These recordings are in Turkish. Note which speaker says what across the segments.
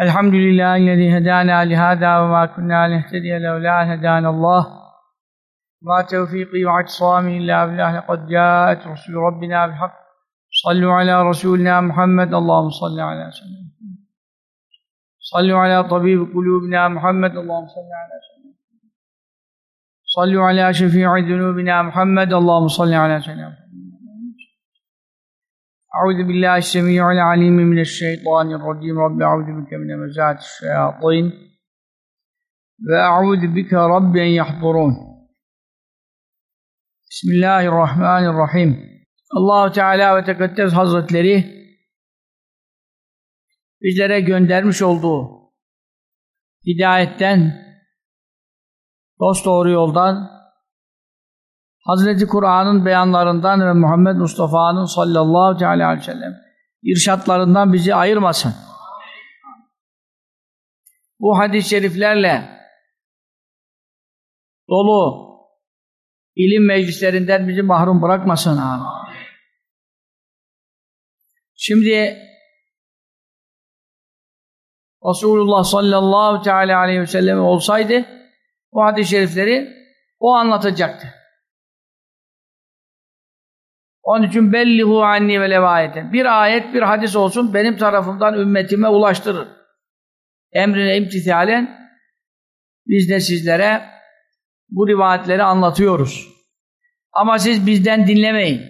Speaker 1: الحمد لله الذي هدانا لهذا وما كنا لنهتدي لولا أن هدانا الله. ما توفيقي واعتصامي إلا بالله لقد جاءت رسل ربنا بالحق. صلوا على رسولنا محمد. اللهم صل على سيدنا صلوا على طبيب قلوبنا محمد. اللهم صل على سيدنا صلوا على شفيع ذنوبنا محمد. اللهم صل على سيدنا محمد. أعوذ بالله السميع العليم من الشيطان الرجيم رب أعوذ بك من مزات الشياطين وأعوذ بك رب أن يحضرون بسم الله الرحمن الرحيم Allah Teala ve Tekaddes Hazretleri bizlere göndermiş olduğu hidayetten, dost doğru yoldan, Hazreti Kur'an'ın beyanlarından ve Muhammed Mustafa'nın sallallahu aleyhi ve sellem irşatlarından bizi ayırmasın. Bu hadis-i şeriflerle dolu ilim meclislerinden bizi mahrum bırakmasın. Şimdi Resulullah sallallahu aleyhi ve sellem olsaydı bu hadis-i şerifleri o anlatacaktı. Onun için bellihu anni ve levayeten. Bir ayet, bir hadis olsun benim tarafımdan ümmetime ulaştırır. Emrine imtithalen biz de sizlere bu rivayetleri anlatıyoruz. Ama siz bizden dinlemeyin.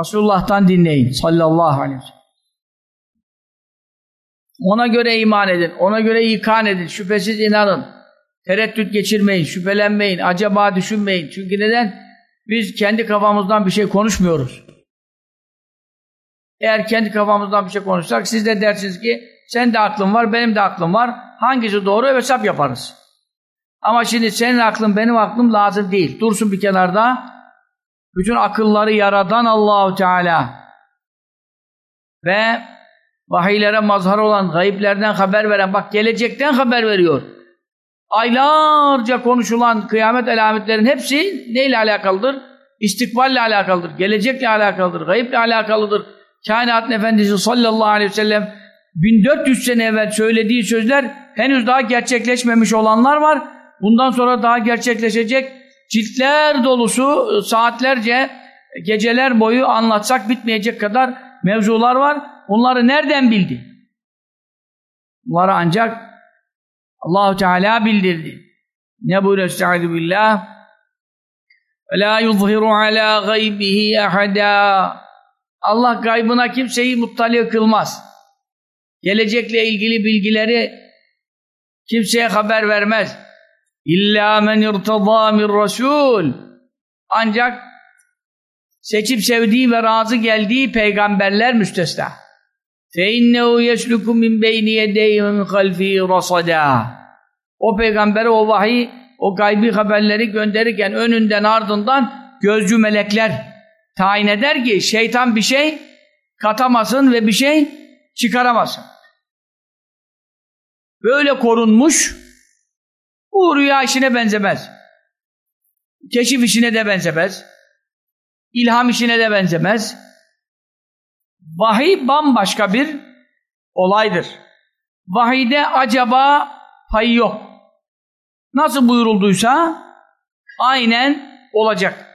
Speaker 1: Resulullah'tan dinleyin sallallahu aleyhi ve sellem. Ona göre iman edin, ona göre ikan edin, şüphesiz inanın. Tereddüt geçirmeyin, şüphelenmeyin, acaba düşünmeyin. Çünkü neden? Biz kendi kafamızdan bir şey konuşmuyoruz. Eğer kendi kafamızdan bir şey konuşsak siz de dersiniz ki sen de aklın var, benim de aklım var. Hangisi doğru hesap yaparız. Ama şimdi senin aklın, benim aklım lazım değil. Dursun bir kenarda. Bütün akılları yaradan Allahu Teala ve vahiylere mazhar olan, gayiplerden haber veren, bak gelecekten haber veriyor. Aylarca konuşulan kıyamet alametlerin hepsi neyle alakalıdır? İstikballe alakalıdır, gelecekle alakalıdır, gayiple alakalıdır Kainatın Efendisi sallallahu aleyhi ve sellem 1400 sene evvel söylediği sözler henüz daha gerçekleşmemiş olanlar var. Bundan sonra daha gerçekleşecek ciltler dolusu saatlerce geceler boyu anlatsak bitmeyecek kadar mevzular var. Bunları nereden bildi? Bunları ancak Allahu Teala bildirdi. Ne buyuruyor Estaizu billah? وَلَا يُظْهِرُ عَلَى غَيْبِهِ أَحَدًا Allah gaybına kimseyi muttali kılmaz. Gelecekle ilgili bilgileri kimseye haber vermez. İlla men irtada min rasul. Ancak seçip sevdiği ve razı geldiği peygamberler müstesna. İnnehu yesluku min beyni yedeyhi min halfi rasada. O peygambere o vahiy, o gaybi haberleri gönderirken önünden ardından gözcü melekler tayin eder ki şeytan bir şey katamasın ve bir şey çıkaramasın. Böyle korunmuş bu rüya işine benzemez. Keşif işine de benzemez. İlham işine de benzemez. Vahiy bambaşka bir olaydır. Vahiyde acaba payı yok. Nasıl buyurulduysa aynen olacak.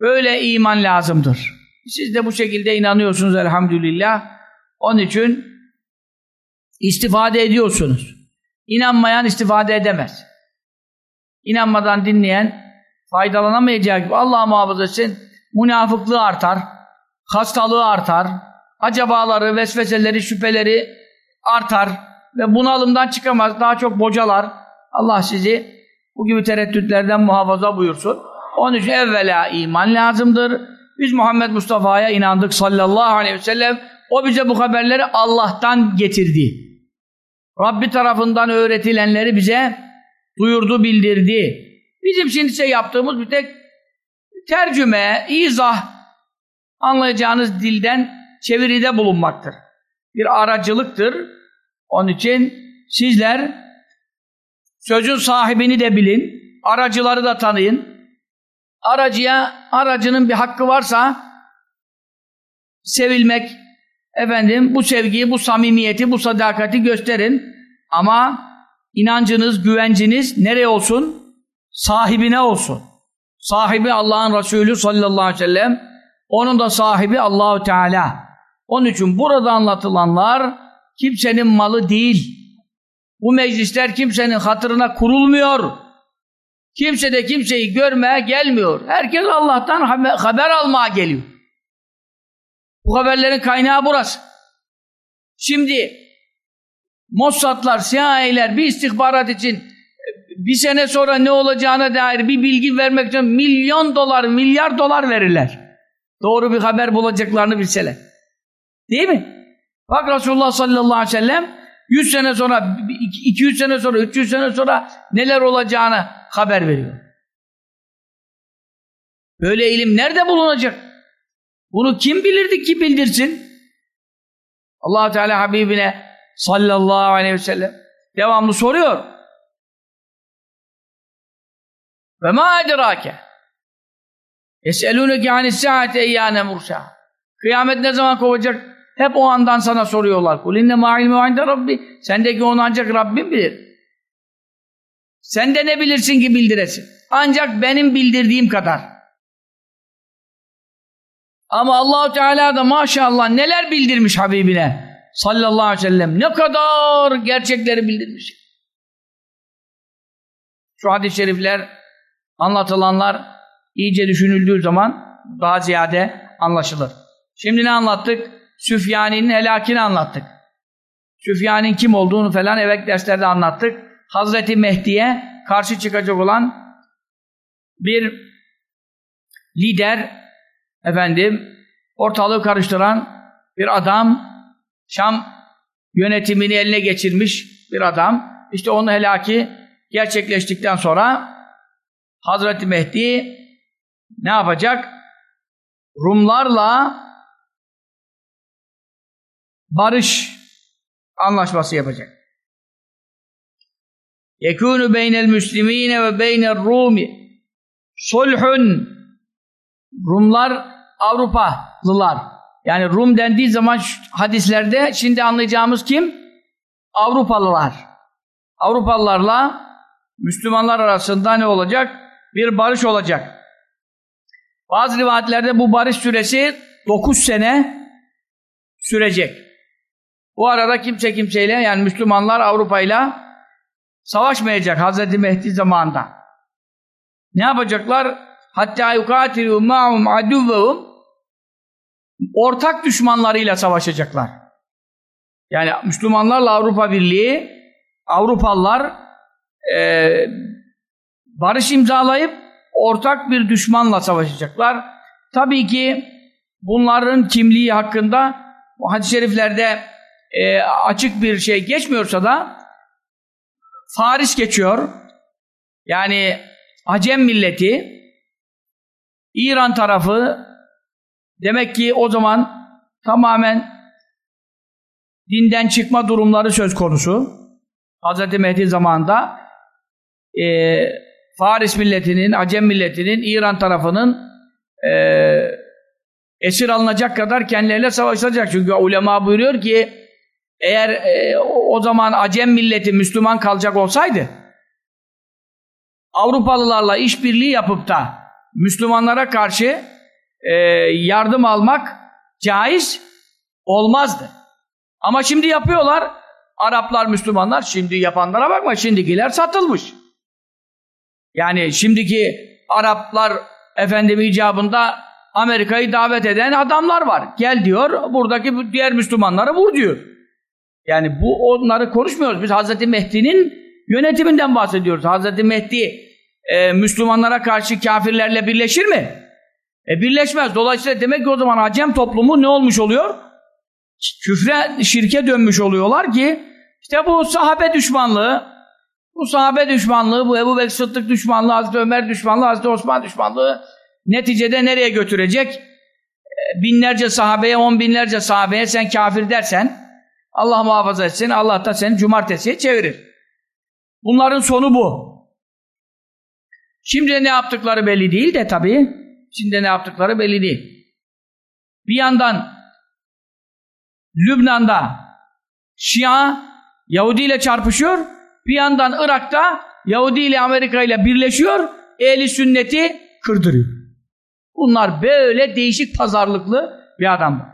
Speaker 1: Böyle iman lazımdır. Siz de bu şekilde inanıyorsunuz elhamdülillah. Onun için istifade ediyorsunuz. İnanmayan istifade edemez. İnanmadan dinleyen faydalanamayacak gibi Allah muhafaza etsin münafıklığı artar, hastalığı artar, acabaları, vesveseleri, şüpheleri artar ve bunalımdan çıkamaz, daha çok bocalar. Allah sizi bu gibi tereddütlerden muhafaza buyursun. Onun için evvela iman lazımdır. Biz Muhammed Mustafa'ya inandık sallallahu aleyhi ve sellem. O bize bu haberleri Allah'tan getirdi. Rabbi tarafından öğretilenleri bize duyurdu, bildirdi. Bizim şimdi şey yaptığımız bir tek tercüme, izah, anlayacağınız dilden çeviride bulunmaktır. Bir aracılıktır. Onun için sizler sözün sahibini de bilin, aracıları da tanıyın aracıya aracının bir hakkı varsa sevilmek, efendim bu sevgiyi, bu samimiyeti, bu sadakati gösterin. Ama inancınız, güvenciniz nereye olsun? Sahibine olsun. Sahibi Allah'ın Resulü sallallahu aleyhi ve sellem. Onun da sahibi Allahu Teala. Onun için burada anlatılanlar kimsenin malı değil. Bu meclisler kimsenin hatırına kurulmuyor. Kimse de kimseyi görmeye gelmiyor. Herkes Allah'tan haber almaya geliyor. Bu haberlerin kaynağı burası. Şimdi Mossadlar, CIA'ler bir istihbarat için bir sene sonra ne olacağına dair bir bilgi vermek için milyon dolar, milyar dolar verirler. Doğru bir haber bulacaklarını bilseler. Değil mi? Bak Resulullah sallallahu aleyhi ve sellem 100 sene sonra, 200 sene sonra, 300 sene sonra neler olacağını haber veriyor. Böyle ilim nerede bulunacak? Bunu kim bilirdi ki bildirsin? allah Teala Habibine sallallahu aleyhi ve sellem devamlı soruyor. Ve ma edrake Yeselûneke anis-sâate eyyâne murşâ Kıyamet ne zaman kovacak? Hep o andan sana soruyorlar. Kul inne ma ilmu inde rabbi. Sendeki onu ancak Rabbim bilir. Sen de ne bilirsin ki bildiresin? Ancak benim bildirdiğim kadar. Ama Allahu Teala da maşallah neler bildirmiş Habibine sallallahu aleyhi ve sellem. Ne kadar gerçekleri bildirmiş. Şu hadis-i şerifler anlatılanlar iyice düşünüldüğü zaman daha ziyade anlaşılır. Şimdi ne anlattık? Süfyani'nin helakini anlattık. Süfyani'nin kim olduğunu falan evet derslerde anlattık. Hazreti Mehdi'ye karşı çıkacak olan bir lider efendim ortalığı karıştıran bir adam Şam yönetimini eline geçirmiş bir adam. İşte onun helaki gerçekleştikten sonra Hazreti Mehdi ne yapacak? Rumlarla barış anlaşması yapacak. Yekûnü beynel müslimîne ve beynel rûmi sulhun Rumlar Avrupalılar. Yani Rum dendiği zaman hadislerde şimdi anlayacağımız kim? Avrupalılar. Avrupalılarla Müslümanlar arasında ne olacak? Bir barış olacak. Bazı rivayetlerde bu barış süresi 9 sene sürecek. Bu arada kimse kimseyle yani Müslümanlar Avrupa'yla savaşmayacak Hazreti Mehdi zamanında. Ne yapacaklar? Hatta yukatilu ma'hum aduvvehum ortak düşmanlarıyla savaşacaklar. Yani Müslümanlarla Avrupa Birliği Avrupalılar e, barış imzalayıp ortak bir düşmanla savaşacaklar. Tabii ki bunların kimliği hakkında hadis-i şeriflerde e, açık bir şey geçmiyorsa da Faris geçiyor. Yani Acem milleti İran tarafı demek ki o zaman tamamen dinden çıkma durumları söz konusu. Hz. Mehdi zamanında e, Faris milletinin, Acem milletinin, İran tarafının e, esir alınacak kadar kendileriyle savaşacak. Çünkü ulema buyuruyor ki eğer e, o zaman Acem milleti Müslüman kalacak olsaydı Avrupalılarla işbirliği yapıp da Müslümanlara karşı e, yardım almak caiz olmazdı. Ama şimdi yapıyorlar. Araplar, Müslümanlar şimdi yapanlara bakma şimdikiler satılmış. Yani şimdiki Araplar efendim icabında Amerika'yı davet eden adamlar var. Gel diyor, buradaki diğer Müslümanları vur diyor. Yani bu onları konuşmuyoruz. Biz Hazreti Mehdi'nin yönetiminden bahsediyoruz. Hazreti Mehdi e, Müslümanlara karşı kafirlerle birleşir mi? E birleşmez. Dolayısıyla demek ki o zaman Acem toplumu ne olmuş oluyor? Küfre, şirke dönmüş oluyorlar ki işte bu sahabe düşmanlığı bu sahabe düşmanlığı, bu Ebu Bekir Sıddık düşmanlığı, Hazreti Ömer düşmanlığı, Hazreti Osman düşmanlığı neticede nereye götürecek? E, binlerce sahabeye, on binlerce sahabeye sen kafir dersen Allah muhafaza etsin. Allah da seni cumartesiye çevirir. Bunların sonu bu. Şimdi ne yaptıkları belli değil de tabii. Şimdi ne yaptıkları belli değil. Bir yandan Lübnan'da Şia Yahudi ile çarpışıyor. Bir yandan Irak'ta Yahudi ile Amerika ile birleşiyor. Ehli sünneti kırdırıyor. Bunlar böyle değişik pazarlıklı bir adam.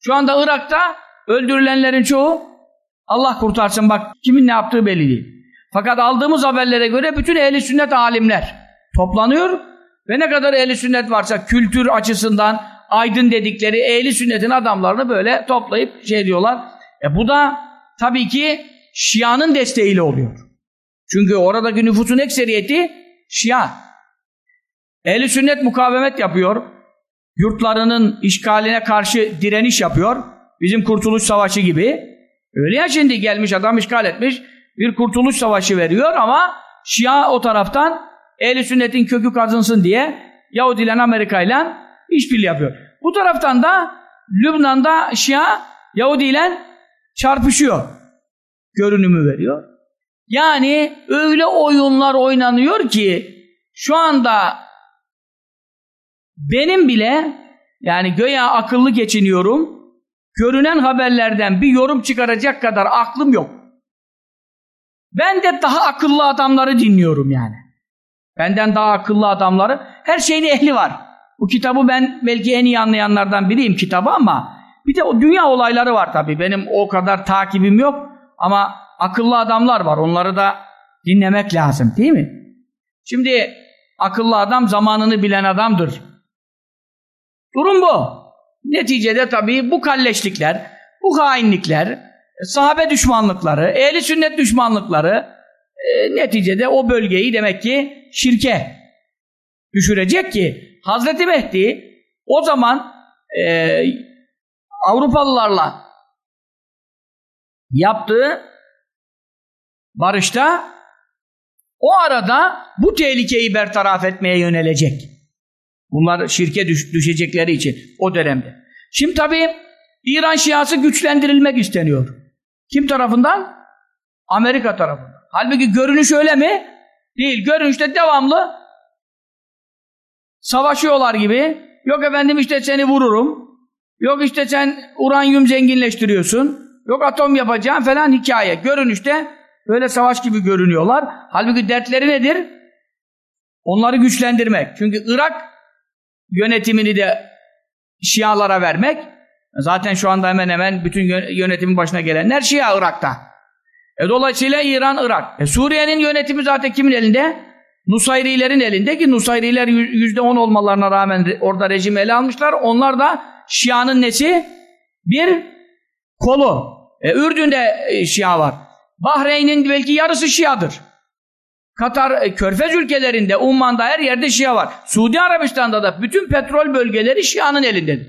Speaker 1: Şu anda Irak'ta öldürülenlerin çoğu Allah kurtarsın bak kimin ne yaptığı belli değil. Fakat aldığımız haberlere göre bütün ehli sünnet alimler toplanıyor ve ne kadar ehli sünnet varsa kültür açısından aydın dedikleri ehli sünnetin adamlarını böyle toplayıp şey diyorlar. E bu da tabii ki Şia'nın desteğiyle oluyor. Çünkü oradaki nüfusun ekseriyeti Şia. Ehli sünnet mukavemet yapıyor. Yurtlarının işgaline karşı direniş yapıyor. Bizim Kurtuluş Savaşı gibi. Öyle ya şimdi gelmiş adam işgal etmiş. Bir Kurtuluş Savaşı veriyor ama Şia o taraftan ehli sünnetin kökü kazınsın diye Yahudi ile Amerika ile işbirliği yapıyor. Bu taraftan da Lübnan'da Şia Yahudi ile çarpışıyor. Görünümü veriyor. Yani öyle oyunlar oynanıyor ki şu anda benim bile yani göya akıllı geçiniyorum görünen haberlerden bir yorum çıkaracak kadar aklım yok. Ben de daha akıllı adamları dinliyorum yani. Benden daha akıllı adamları. Her şeyin ehli var. Bu kitabı ben belki en iyi anlayanlardan biriyim kitabı ama bir de o dünya olayları var tabii. Benim o kadar takibim yok ama akıllı adamlar var. Onları da dinlemek lazım değil mi? Şimdi akıllı adam zamanını bilen adamdır. Durum bu. Neticede tabii bu kalleşlikler, bu hainlikler, sahabe düşmanlıkları, ehli sünnet düşmanlıkları e, neticede o bölgeyi demek ki şirke düşürecek ki Hazreti Mehdi o zaman e, Avrupalılarla yaptığı barışta o arada bu tehlikeyi bertaraf etmeye yönelecek. Bunlar şirke düş düşecekleri için o dönemde. Şimdi tabii İran Şiası güçlendirilmek isteniyor. Kim tarafından? Amerika tarafından. Halbuki görünüş öyle mi? Değil. Görünüşte devamlı savaşıyorlar gibi. Yok efendim işte seni vururum. Yok işte sen uranyum zenginleştiriyorsun. Yok atom yapacağım falan hikaye. Görünüşte böyle savaş gibi görünüyorlar. Halbuki dertleri nedir? Onları güçlendirmek. Çünkü Irak yönetimini de Şialara vermek. Zaten şu anda hemen hemen bütün yönetimin başına gelenler Şia Irak'ta. E dolayısıyla İran, Irak. E Suriye'nin yönetimi zaten kimin elinde? Nusayrilerin elinde ki Nusayriler yüzde on olmalarına rağmen orada rejim ele almışlar. Onlar da Şia'nın nesi? Bir kolu. E, Ürdün'de e, Şia var. Bahreyn'in belki yarısı Şia'dır. Katar, e, Körfez ülkelerinde, Umman'da her yerde Şia var. Suudi Arabistan'da da bütün petrol bölgeleri Şia'nın elindedir.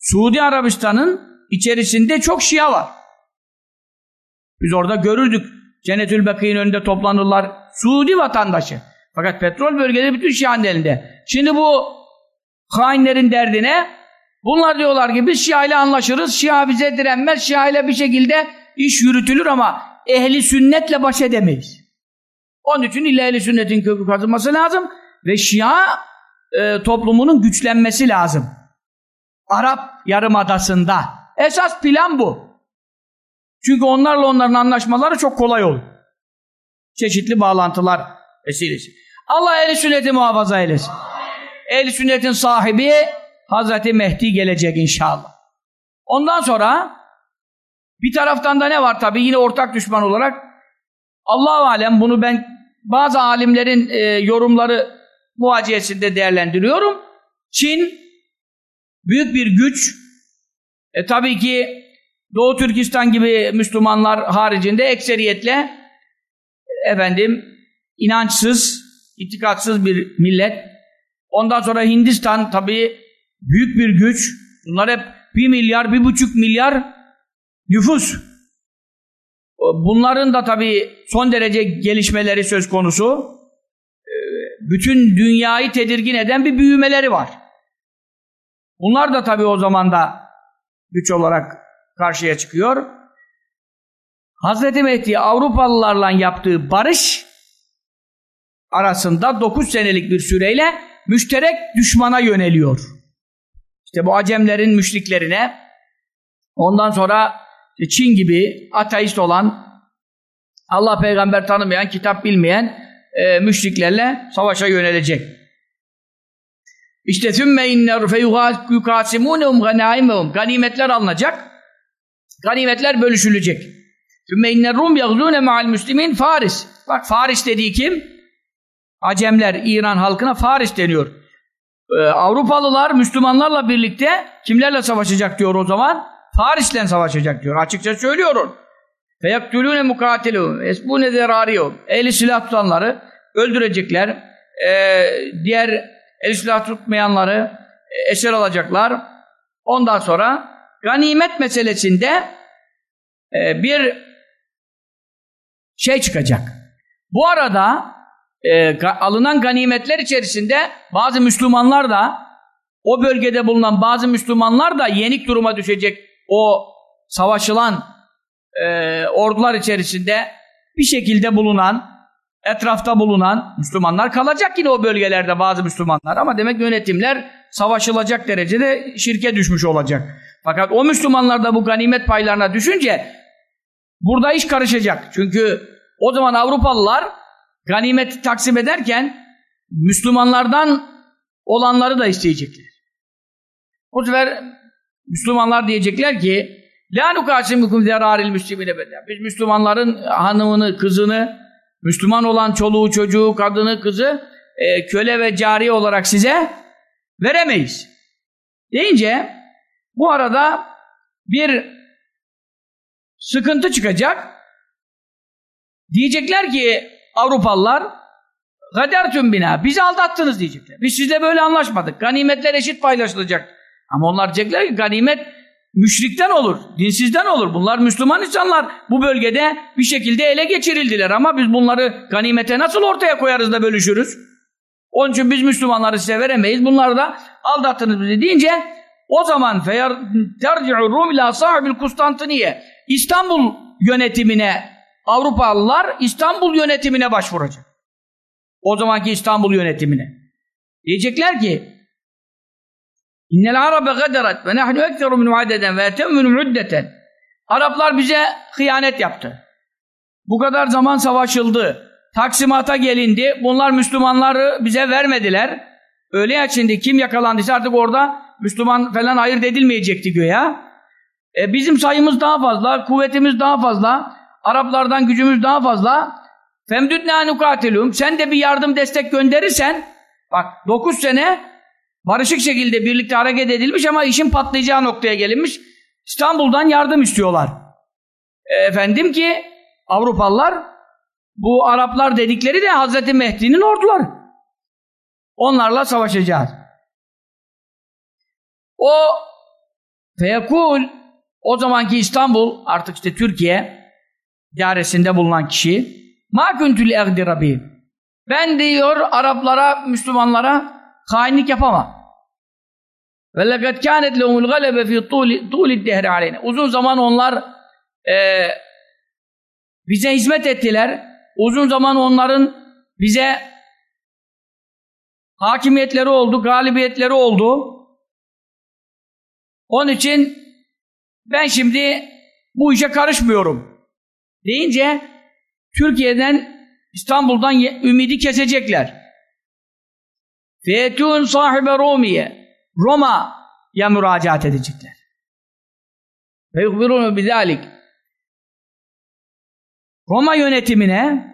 Speaker 1: Suudi Arabistan'ın içerisinde çok Şia var. Biz orada görürdük. Cennetül Bekir'in önünde toplanırlar. Suudi vatandaşı. Fakat petrol bölgeleri bütün Şia'nın elinde. Şimdi bu hainlerin derdine bunlar diyorlar ki biz Şia ile anlaşırız. Şia bize direnmez. Şia ile bir şekilde iş yürütülür ama ehli sünnetle baş edemeyiz. Onun için illa sünnetin kökü kazınması lazım ve Şia e, toplumunun güçlenmesi lazım. Arap Yarımadası'nda. Esas plan bu. Çünkü onlarla onların anlaşmaları çok kolay olur. Çeşitli bağlantılar vesilesi. Allah ehli sünneti muhafaza eylesin. Ehli sünnetin sahibi Hazreti Mehdi gelecek inşallah. Ondan sonra bir taraftan da ne var tabi yine ortak düşman olarak Allah alem bunu ben bazı alimlerin e, yorumları muhaciyesinde değerlendiriyorum. Çin büyük bir güç. E tabii ki Doğu Türkistan gibi Müslümanlar haricinde ekseriyetle efendim inançsız, itikatsız bir millet. Ondan sonra Hindistan tabii büyük bir güç. Bunlar hep bir milyar, bir buçuk milyar nüfus. Bunların da tabii son derece gelişmeleri söz konusu. Ee, bütün dünyayı tedirgin eden bir büyümeleri var. Bunlar da tabii o zaman da güç olarak karşıya çıkıyor. Hazreti Mehdi Avrupalılarla yaptığı barış arasında 9 senelik bir süreyle müşterek düşmana yöneliyor. İşte bu Acemlerin müşriklerine Ondan sonra Çin gibi ateist olan, Allah peygamber tanımayan, kitap bilmeyen e, müşriklerle savaşa yönelecek. İşte ثُمَّ اِنَّ فَيُقَاسِمُونَهُمْ غَنَائِمَهُمْ Ganimetler alınacak. Ganimetler bölüşülecek. ثُمَّ اِنَّ الرُّمْ يَغْزُونَ مَعَ الْمُسْلِمِينَ Faris. Bak Faris dediği kim? Acemler, İran halkına Faris deniyor. Ee, Avrupalılar Müslümanlarla birlikte kimlerle savaşacak diyor o zaman? Paris'le savaşacak diyor. Açıkça söylüyorum. Feyaktülüne mukatilu. Esbune derariyum. Ehli silah tutanları öldürecekler. Ee, diğer ehli silah tutmayanları e, eser alacaklar. Ondan sonra ganimet meselesinde e, bir şey çıkacak. Bu arada e, alınan ganimetler içerisinde bazı Müslümanlar da o bölgede bulunan bazı Müslümanlar da yenik duruma düşecek o savaşılan e, ordular içerisinde bir şekilde bulunan etrafta bulunan Müslümanlar kalacak yine o bölgelerde bazı Müslümanlar ama demek yönetimler savaşılacak derecede şirke düşmüş olacak. Fakat o Müslümanlar da bu ganimet paylarına düşünce burada iş karışacak. Çünkü o zaman Avrupalılar ganimeti taksim ederken Müslümanlardan olanları da isteyecekler. O sefer Müslümanlar diyecekler ki La nukasimukum zeraril müslimine beden. Biz Müslümanların hanımını, kızını, Müslüman olan çoluğu, çocuğu, kadını, kızı e, köle ve cari olarak size veremeyiz. Deyince bu arada bir sıkıntı çıkacak. Diyecekler ki Avrupalılar gadertüm bina bizi aldattınız diyecekler. Biz sizle böyle anlaşmadık. Ganimetler eşit paylaşılacak. Ama onlar diyecekler ki ganimet müşrikten olur, dinsizden olur. Bunlar Müslüman insanlar. Bu bölgede bir şekilde ele geçirildiler ama biz bunları ganimete nasıl ortaya koyarız da bölüşürüz? Onun için biz Müslümanları size veremeyiz. Bunları da aldattınız bizi deyince o zaman terci'u rum ila sahibil Kustantiniye İstanbul yönetimine Avrupalılar İstanbul yönetimine başvuracak. O zamanki İstanbul yönetimine. Diyecekler ki İnnel arabe gadarat ve nahnu ekteru min adeden ve etemminu muddeten. Araplar bize hıyanet yaptı. Bu kadar zaman savaşıldı. Taksimata gelindi. Bunlar Müslümanları bize vermediler. Öyle ya şimdi kim yakalandıysa artık orada Müslüman falan ayırt edilmeyecekti göya. E bizim sayımız daha fazla, kuvvetimiz daha fazla, Araplardan gücümüz daha fazla. Femdüdne nukatilum. Sen de bir yardım destek gönderirsen bak 9 sene barışık şekilde birlikte hareket edilmiş ama işin patlayacağı noktaya gelinmiş. İstanbul'dan yardım istiyorlar. E, efendim ki Avrupalılar bu Araplar dedikleri de Hazreti Mehdi'nin orduları. Onlarla savaşacağız. O feyekul o zamanki İstanbul artık işte Türkiye idaresinde bulunan kişi ma küntül egdi ben diyor Araplara, Müslümanlara hainlik yapamam. Ve lekad kânet lehumul galebe fî tûlid dehri aleyne. Uzun zaman onlar e, bize hizmet ettiler. Uzun zaman onların bize hakimiyetleri oldu, galibiyetleri oldu. Onun için ben şimdi bu işe karışmıyorum. Deyince Türkiye'den İstanbul'dan ümidi kesecekler. Fetun sahibe Romiye Roma'ya müracaat edecekler. Ve yukbirunu bidalik Roma yönetimine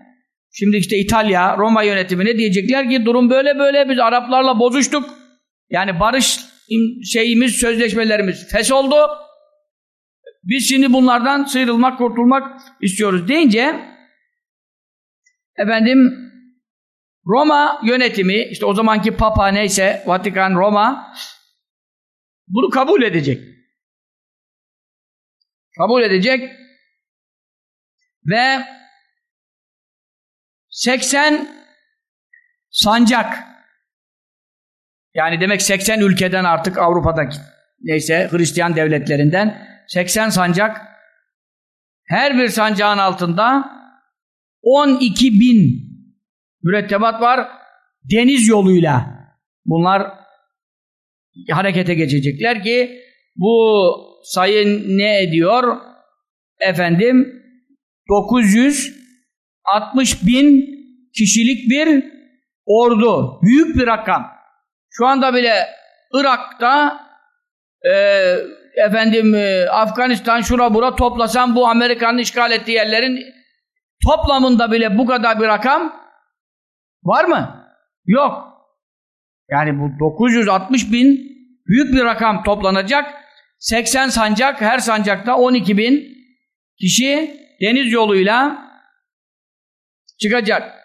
Speaker 1: şimdi işte İtalya Roma yönetimine diyecekler ki durum böyle böyle biz Araplarla bozuştuk. Yani barış şeyimiz, sözleşmelerimiz fes oldu. Biz şimdi bunlardan sıyrılmak, kurtulmak istiyoruz deyince efendim Roma yönetimi, işte o zamanki Papa neyse, Vatikan, Roma bunu kabul edecek. Kabul edecek ve 80 sancak yani demek 80 ülkeden artık Avrupa'daki neyse Hristiyan devletlerinden 80 sancak her bir sancağın altında 12 bin mürettebat var. Deniz yoluyla bunlar harekete geçecekler ki Bu sayı ne ediyor? Efendim 960 bin kişilik bir ordu. Büyük bir rakam. Şu anda bile Irak'ta e, efendim e, Afganistan şura bura toplasan bu Amerika'nın işgal ettiği yerlerin toplamında bile bu kadar bir rakam var mı? Yok. Yani bu 960 bin büyük bir rakam toplanacak. 80 sancak, her sancakta 12 bin kişi deniz yoluyla çıkacak.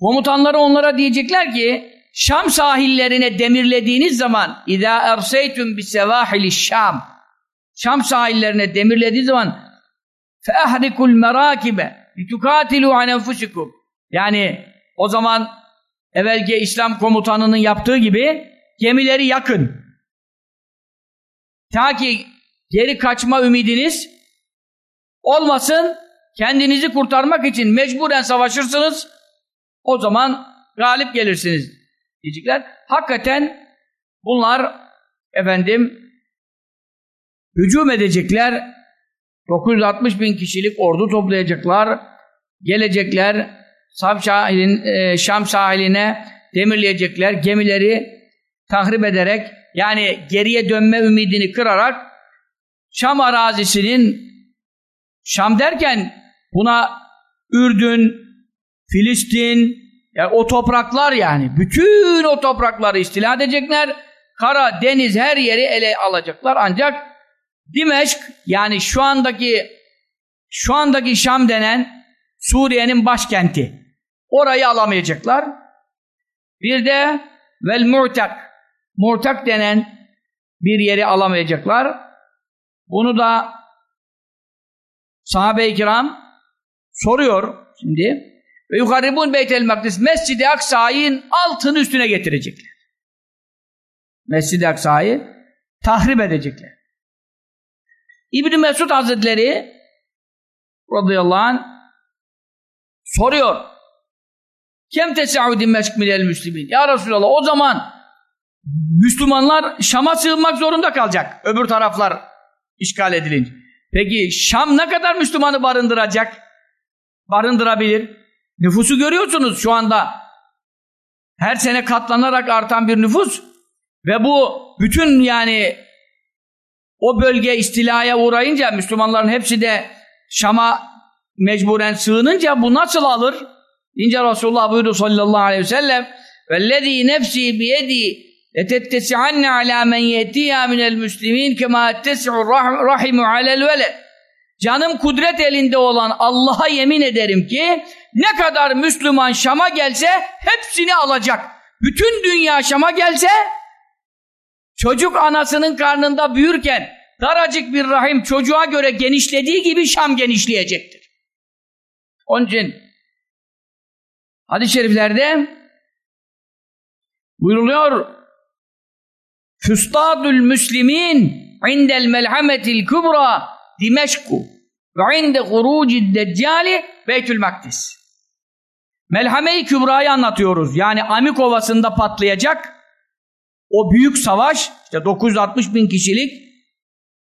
Speaker 1: Komutanları onlara diyecekler ki Şam sahillerine demirlediğiniz zaman اِذَا اَرْسَيْتُمْ بِسَوَاحِلِ Şam Şam sahillerine demirlediğiniz zaman فَاَحْرِكُ الْمَرَاكِبَ لِتُكَاتِلُوا عَنْ اَنْفُسِكُمْ yani o zaman evvelki İslam komutanının yaptığı gibi gemileri yakın. Ta ki geri kaçma ümidiniz olmasın, kendinizi kurtarmak için mecburen savaşırsınız, o zaman galip gelirsiniz diyecekler. Hakikaten bunlar efendim hücum edecekler. 960 bin kişilik ordu toplayacaklar. Gelecekler Şam, sahilin, e, Şam sahiline demirleyecekler. Gemileri tahrip ederek yani geriye dönme ümidini kırarak Şam arazisinin Şam derken buna Ürdün, Filistin, yani o topraklar yani. Bütün o toprakları istila edecekler. Kara, deniz her yeri ele alacaklar. Ancak Dimeşk yani şu andaki şu andaki Şam denen Suriye'nin başkenti. Orayı alamayacaklar. Bir de vel Mu'tak Mu'tak denen bir yeri alamayacaklar. Bunu da sahabe-i kiram soruyor şimdi. Ve yukaribun beytel makdis Mescid-i Aksa'yı altını üstüne getirecekler. Mescid-i Aksa'yı tahrip edecekler. İbn Mesud Hazretleri radıyallahu anh soruyor. Kem tesa'u dimeşk minel müslimin. Ya Resulallah o zaman Müslümanlar Şam'a sığınmak zorunda kalacak. Öbür taraflar işgal edilince. Peki Şam ne kadar Müslümanı barındıracak? Barındırabilir. Nüfusu görüyorsunuz şu anda. Her sene katlanarak artan bir nüfus ve bu bütün yani o bölge istilaya uğrayınca Müslümanların hepsi de Şam'a mecburen sığınınca bu nasıl alır? İnce Resulullah buyurdu sallallahu aleyhi ve sellem وَالَّذ۪ي نَفْسِي بِيَد۪ي لَتَتَّسِعَنَّ عَلَى مَنْ يَتِيهَا مِنَ الْمُسْلِمِينَ كَمَا اَتَّسِعُ الرَّحِمُ عَلَى الْوَلَدِ Canım kudret elinde olan Allah'a yemin ederim ki ne kadar Müslüman Şam'a gelse hepsini alacak. Bütün dünya Şam'a gelse çocuk anasının karnında büyürken daracık bir rahim çocuğa göre genişlediği gibi Şam genişleyecektir. Onun için hadis-i şeriflerde buyruluyor Füstadül Müslimin indel melhametil kubra Dimeşku ve inde gurucid deccali Beytül Makdis. Melhame-i Kübra'yı anlatıyoruz. Yani Amik Ovası'nda patlayacak o büyük savaş, işte 960 bin kişilik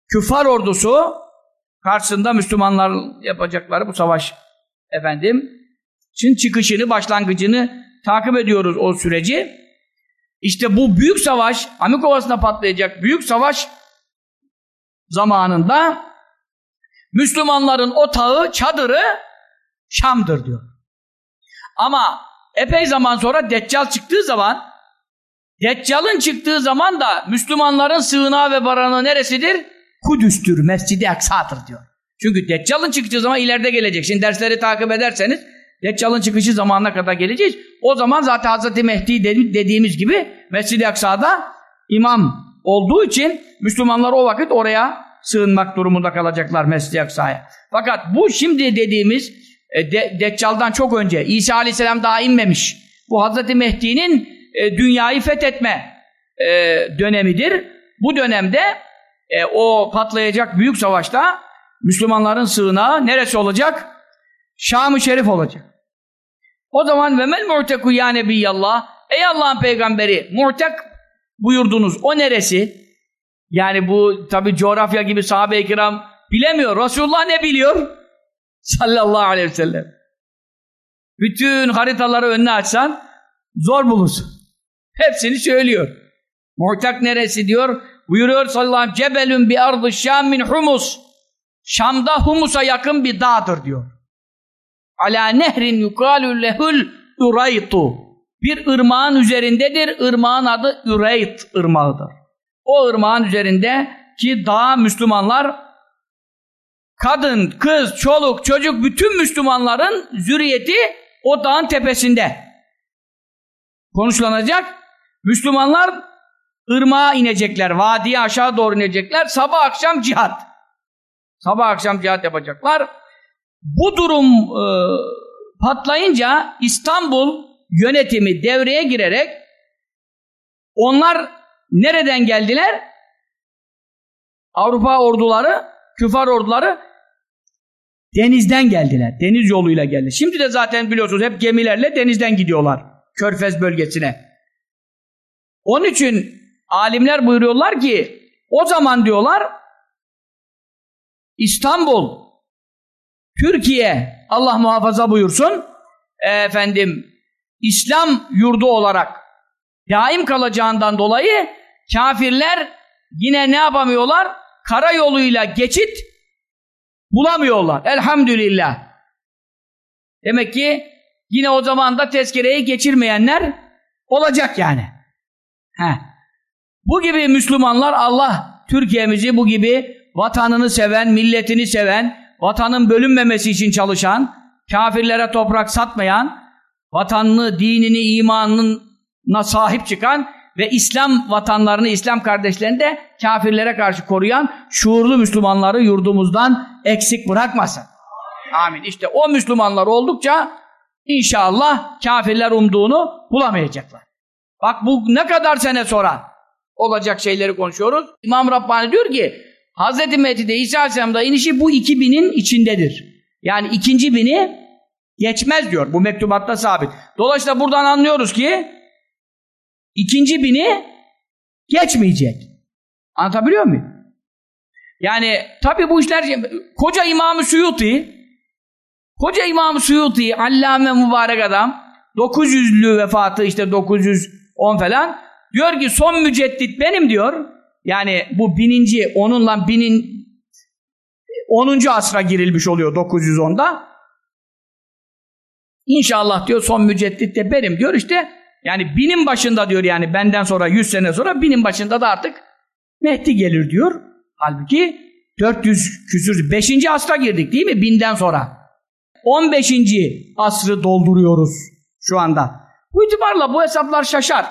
Speaker 1: küfar ordusu karşısında Müslümanlar yapacakları bu savaş efendim için çıkışını, başlangıcını takip ediyoruz o süreci. İşte bu büyük savaş, Amik Ovası'nda patlayacak büyük savaş zamanında Müslümanların otağı, çadırı Şam'dır diyor. Ama epey zaman sonra Deccal çıktığı zaman Deccal'ın çıktığı zaman da Müslümanların sığınağı ve baranağı neresidir? Kudüs'tür, Mescid-i Aksa'dır diyor. Çünkü Deccal'ın çıktığı zaman ileride gelecek. Şimdi dersleri takip ederseniz Deccal'ın çıkışı zamanına kadar geleceğiz. O zaman zaten Hazreti Mehdi dediğimiz gibi Mescid-i Aksa'da imam olduğu için Müslümanlar o vakit oraya sığınmak durumunda kalacaklar Mescid-i Aksa'ya. Fakat bu şimdi dediğimiz e, de, Deccal'dan çok önce İsa Aleyhisselam daha inmemiş. Bu Hazreti Mehdi'nin e, dünyayı fethetme e, dönemidir. Bu dönemde e, o patlayacak büyük savaşta Müslümanların sığınağı neresi olacak? Şam-ı Şerif olacak. O zaman ve mel mu'teku ya nebiyallah Ey Allah'ın peygamberi mu'tek buyurdunuz. O neresi? Yani bu tabi coğrafya gibi sahabe-i kiram bilemiyor. Resulullah ne biliyor? Sallallahu aleyhi ve sellem. Bütün haritaları önüne açsan zor bulursun. Hepsini söylüyor. Muhtak neresi diyor? Buyuruyor sallallahu aleyhi ve sellem Cebelün bi ardı Şam min humus. Şam'da Humus'a yakın bir dağdır diyor. Ala nehrin yukalü lehul uraytu. Bir ırmağın üzerindedir. Irmağın adı Üreyt ırmağıdır. O ırmağın üzerinde ki dağ Müslümanlar kadın, kız, çoluk, çocuk bütün Müslümanların zürriyeti o dağın tepesinde. Konuşlanacak. Müslümanlar ırmağa inecekler. Vadiye aşağı doğru inecekler. Sabah akşam cihat. Sabah akşam cihat yapacaklar. Bu durum e, patlayınca İstanbul yönetimi devreye girerek onlar nereden geldiler? Avrupa orduları, küfar orduları denizden geldiler. Deniz yoluyla geldi. Şimdi de zaten biliyorsunuz hep gemilerle denizden gidiyorlar. Körfez bölgesine. Onun için alimler buyuruyorlar ki o zaman diyorlar İstanbul Türkiye Allah muhafaza buyursun efendim İslam yurdu olarak daim kalacağından dolayı kafirler yine ne yapamıyorlar? Karayoluyla geçit bulamıyorlar. Elhamdülillah. Demek ki yine o zaman da tezkereyi geçirmeyenler olacak yani. Heh. Bu gibi Müslümanlar Allah Türkiye'mizi bu gibi vatanını seven, milletini seven, vatanın bölünmemesi için çalışan, kafirlere toprak satmayan, vatanını, dinini, imanına sahip çıkan ve İslam vatanlarını, İslam kardeşlerini de kafirlere karşı koruyan şuurlu Müslümanları yurdumuzdan eksik bırakmasın. Amin. İşte o Müslümanlar oldukça inşallah kafirler umduğunu bulamayacaklar. Bak bu ne kadar sene sonra olacak şeyleri konuşuyoruz. İmam Rabbani diyor ki Hz. Mehdi'de İsa Aleyhisselam'da inişi bu iki binin içindedir. Yani ikinci bini geçmez diyor. Bu mektubatta sabit. Dolayısıyla buradan anlıyoruz ki ikinci bini geçmeyecek. Anlatabiliyor muyum? Yani tabi bu işler koca İmam-ı Suyuti koca İmam-ı Suyuti allame mübarek adam 900'lü vefatı işte 910 falan diyor ki son müceddit benim diyor yani bu bininci onunla binin 10. asra girilmiş oluyor 910'da İnşallah diyor son müceddit de benim diyor işte yani binin başında diyor yani benden sonra 100 sene sonra binin başında da artık Mehdi gelir diyor. Halbuki 400 küsür 5. asra girdik değil mi binden sonra? 15. asrı dolduruyoruz şu anda. Bu itibarla bu hesaplar şaşar.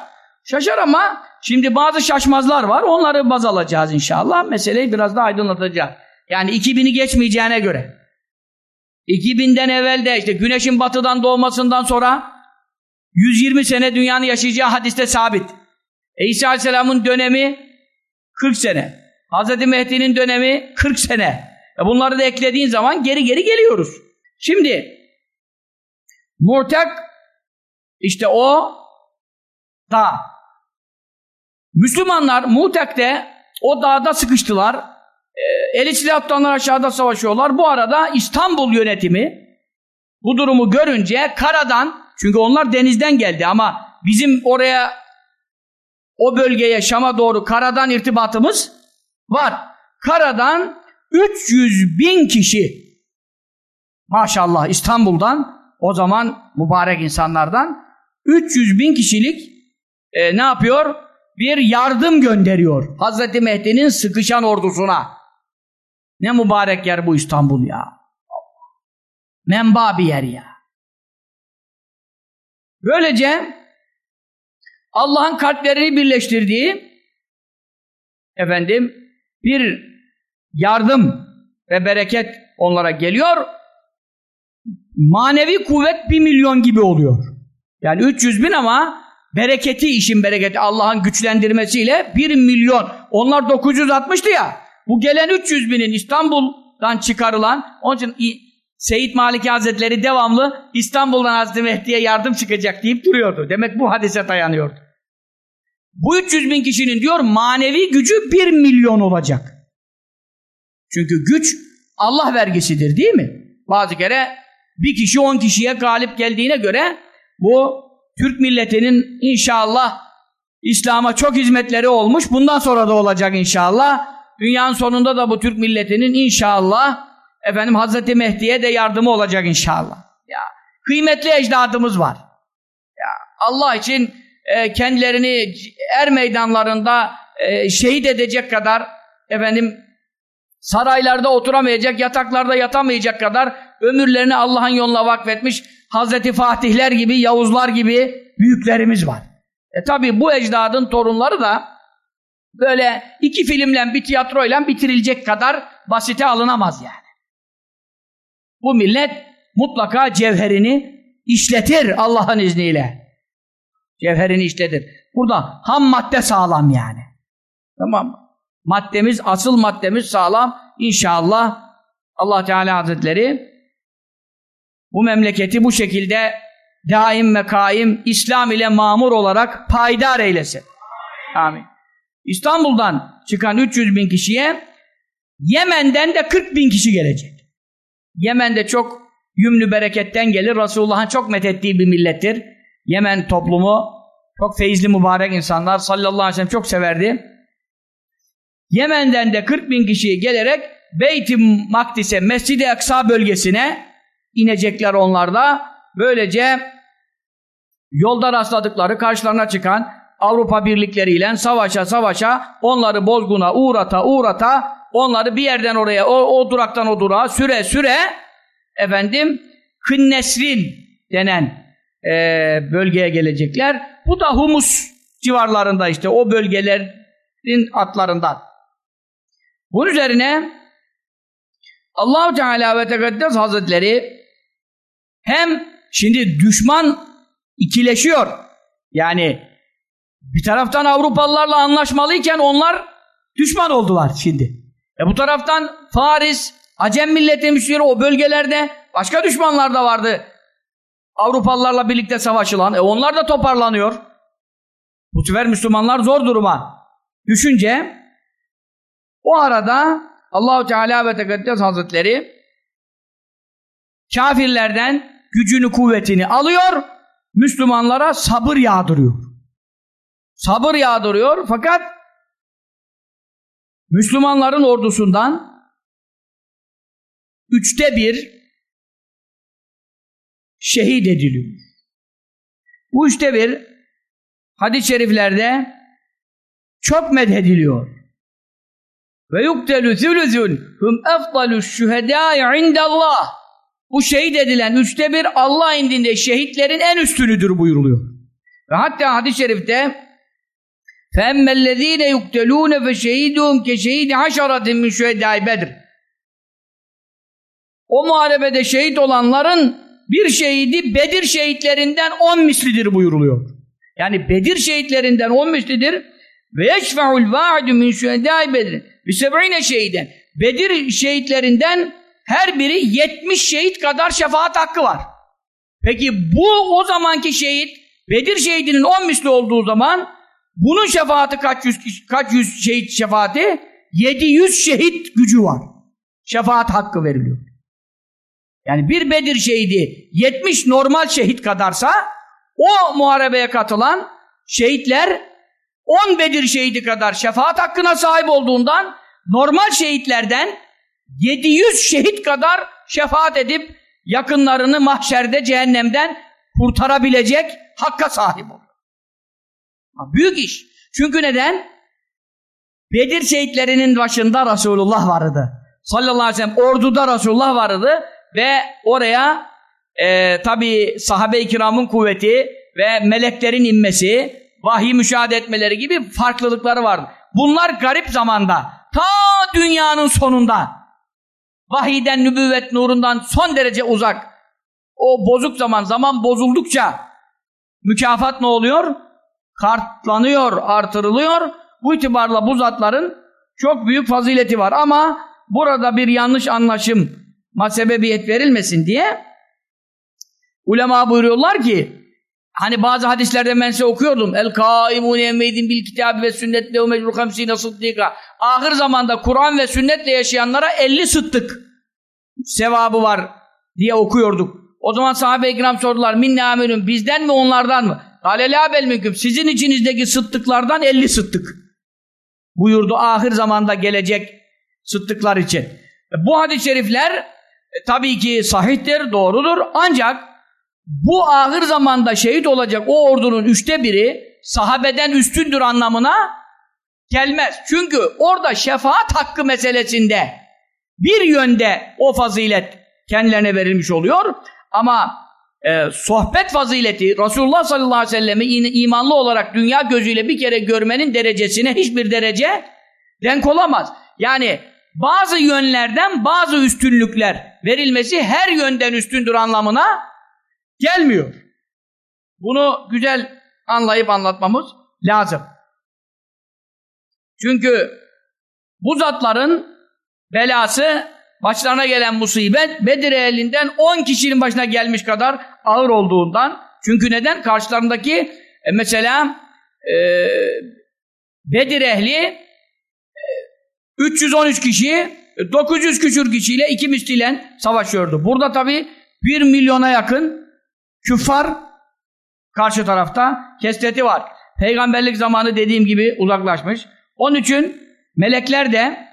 Speaker 1: Şaşar ama şimdi bazı şaşmazlar var. Onları baz alacağız inşallah. Meseleyi biraz daha aydınlatacağız. Yani 2000'i geçmeyeceğine göre. 2000'den evvel de işte güneşin batıdan doğmasından sonra 120 sene dünyanın yaşayacağı hadiste sabit. E İsa Aleyhisselam'ın dönemi 40 sene. Hz. Mehdi'nin dönemi 40 sene. E bunları da eklediğin zaman geri geri geliyoruz. Şimdi Murtak işte o dağ. Müslümanlar Mutek'te o dağda sıkıştılar. E, eli silah aşağıda savaşıyorlar. Bu arada İstanbul yönetimi bu durumu görünce karadan çünkü onlar denizden geldi ama bizim oraya o bölgeye Şam'a doğru karadan irtibatımız var. Karadan 300 bin kişi maşallah İstanbul'dan o zaman mübarek insanlardan 300 bin kişilik e, ne yapıyor? Bir yardım gönderiyor Hazreti Mehdi'nin sıkışan ordusuna. Ne mübarek yer bu İstanbul ya. Menba bir yer ya. Böylece Allah'ın kalplerini birleştirdiği efendim bir yardım ve bereket onlara geliyor. Manevi kuvvet bir milyon gibi oluyor. Yani 300 bin ama bereketi işin bereketi Allah'ın güçlendirmesiyle bir milyon. Onlar 960'tı ya. Bu gelen 300 binin İstanbul'dan çıkarılan onun için Seyit Maliki Hazretleri devamlı İstanbul'dan Hazreti Mehdi'ye yardım çıkacak deyip duruyordu. Demek bu hadise dayanıyordu. Bu 300 bin kişinin diyor manevi gücü 1 milyon olacak. Çünkü güç Allah vergisidir değil mi? Bazı kere bir kişi 10 kişiye galip geldiğine göre bu Türk milletinin inşallah İslam'a çok hizmetleri olmuş. Bundan sonra da olacak inşallah. Dünyanın sonunda da bu Türk milletinin inşallah efendim Hazreti Mehdi'ye de yardımı olacak inşallah. Ya kıymetli ecdadımız var. Ya Allah için e, kendilerini er meydanlarında e, şehit edecek kadar efendim saraylarda oturamayacak, yataklarda yatamayacak kadar ömürlerini Allah'ın yoluna vakfetmiş Hazreti Fatihler gibi, Yavuzlar gibi büyüklerimiz var. E tabi bu ecdadın torunları da böyle iki filmle bir tiyatroyla bitirilecek kadar basite alınamaz yani. Bu millet mutlaka cevherini işletir Allah'ın izniyle. Cevherini işletir. Burada ham madde sağlam yani. Tamam? Maddemiz, asıl maddemiz sağlam. İnşallah Allah Teala Hazretleri bu memleketi bu şekilde daim ve kaim İslam ile mamur olarak payidar eylesin. Amin. İstanbul'dan çıkan 300 bin kişiye Yemen'den de 40 bin kişi gelecek. Yemen'de çok yümlü bereketten gelir. Resulullah'ın çok methettiği bir millettir. Yemen toplumu çok feyizli mübarek insanlar sallallahu aleyhi ve sellem çok severdi. Yemen'den de 40 bin kişi gelerek Beyt-i Makdis'e, Mescid-i Aksa bölgesine inecekler onlar da. Böylece yolda rastladıkları karşılarına çıkan Avrupa birlikleriyle savaşa savaşa onları bozguna uğrata uğrata onları bir yerden oraya o, o duraktan o durağa süre süre efendim Kınnesrin denen e, bölgeye gelecekler. Bu da Humus civarlarında işte o bölgelerin atlarından. Bunun üzerine Allahu Teala ve Tekaddes Hazretleri hem şimdi düşman ikileşiyor. Yani bir taraftan Avrupalılarla anlaşmalıyken onlar düşman oldular şimdi. E bu taraftan Faris, Acem milleti müşteri o bölgelerde başka düşmanlar da vardı. Avrupalılarla birlikte savaşılan. E onlar da toparlanıyor. Bu sefer Müslümanlar zor duruma düşünce o arada Allahu Teala ve Tekaddes Hazretleri kafirlerden gücünü kuvvetini alıyor Müslümanlara sabır yağdırıyor. Sabır yağdırıyor fakat Müslümanların ordusundan üçte bir şehit ediliyor. Bu üçte bir hadis-i şeriflerde çok medhediliyor. Ve yuktelu thülüzün hum efdalü şühedâi indallah. Bu şehit edilen üçte bir Allah indinde şehitlerin en üstünüdür buyuruluyor. Ve hatta hadis-i şerifte فَاَمَّا الَّذ۪ينَ يُقْتَلُونَ فَشَهِدُهُمْ كَشَهِدِ عَشَرَةٍ مِنْ شُهَدَاءِ بَدْرٍ O muharebede şehit olanların bir şehidi Bedir şehitlerinden on mislidir buyuruluyor. Yani Bedir şehitlerinden on mislidir. Ve yeşfe'ul va'du min şuhedâi Bedir. Bi seb'ine şehiden. Bedir şehitlerinden her biri 70 şehit kadar şefaat hakkı var. Peki bu o zamanki şehit Bedir şehidinin 10 misli olduğu zaman bunun şefaati kaç yüz, kaç yüz şehit şefaati? 700 şehit gücü var. Şefaat hakkı veriliyor. Yani bir Bedir şehidi 70 normal şehit kadarsa o muharebeye katılan şehitler 10 Bedir şehidi kadar şefaat hakkına sahip olduğundan normal şehitlerden 700 şehit kadar şefaat edip yakınlarını mahşerde cehennemden kurtarabilecek hakka sahip olur. Büyük iş. Çünkü neden? Bedir şehitlerinin başında Resulullah vardı. Sallallahu aleyhi ve sellem orduda Resulullah vardı ve oraya e, tabi sahabe-i kiramın kuvveti ve meleklerin inmesi, vahiy müşahede etmeleri gibi farklılıkları vardı. Bunlar garip zamanda, ta dünyanın sonunda, vahiyden, nübüvvet nurundan son derece uzak, o bozuk zaman, zaman bozuldukça mükafat ne oluyor? Kartlanıyor, artırılıyor. Bu itibarla bu zatların çok büyük fazileti var ama burada bir yanlış anlaşım sebebiyet verilmesin diye ulema buyuruyorlar ki Hani bazı hadislerde ben size okuyordum. El kaimune emmeydin bil kitabı ve sünnetle mecbur hamsine sıddika. Ahir zamanda Kur'an ve sünnetle yaşayanlara 50 sıddık sevabı var diye okuyorduk. O zaman sahabe-i kiram sordular. Minne amelün bizden mi onlardan mı? Alelâ bel mümkün. Sizin içinizdeki sıddıklardan 50 sıddık. Buyurdu ahir zamanda gelecek sıddıklar için. Bu hadis-i şerifler e, tabii ki sahihtir, doğrudur. Ancak bu ahir zamanda şehit olacak o ordunun üçte biri sahabeden üstündür anlamına gelmez. Çünkü orada şefaat hakkı meselesinde bir yönde o fazilet kendilerine verilmiş oluyor. Ama e, sohbet fazileti Resulullah sallallahu aleyhi ve sellem'i imanlı olarak dünya gözüyle bir kere görmenin derecesine hiçbir derece denk olamaz. Yani bazı yönlerden bazı üstünlükler verilmesi her yönden üstündür anlamına gelmiyor. Bunu güzel anlayıp anlatmamız lazım. Çünkü bu zatların belası, başlarına gelen musibet Bedir elinden 10 kişinin başına gelmiş kadar ağır olduğundan. Çünkü neden? Karşılarındaki e, mesela e, Bedir ehli e, 313 kişi 900 küsür kişiyle iki misliyle savaşıyordu. Burada tabi 1 milyona yakın küffar karşı tarafta kesreti var. Peygamberlik zamanı dediğim gibi uzaklaşmış. Onun için melekler de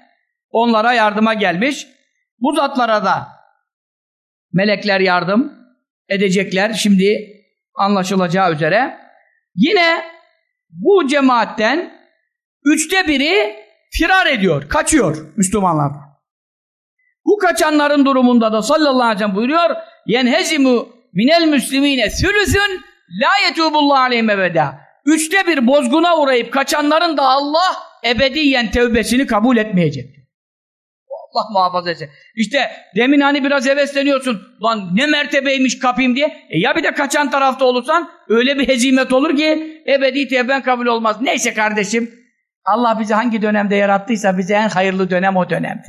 Speaker 1: onlara yardıma gelmiş. Bu zatlara da melekler yardım edecekler. Şimdi anlaşılacağı üzere. Yine bu cemaatten üçte biri firar ediyor, kaçıyor Müslümanlar. Bu kaçanların durumunda da sallallahu aleyhi ve sellem buyuruyor yenhezimu minel müslimine sülüsün la yetubullahu aleyhim ebeda. Üçte bir bozguna uğrayıp kaçanların da Allah ebediyen tevbesini kabul etmeyecek. Allah muhafaza etsin. İşte demin hani biraz hevesleniyorsun. Lan ne mertebeymiş kapayım diye. E ya bir de kaçan tarafta olursan öyle bir hezimet olur ki ebedi tevben kabul olmaz. Neyse kardeşim Allah bizi hangi dönemde yarattıysa bize en hayırlı dönem o dönemdi.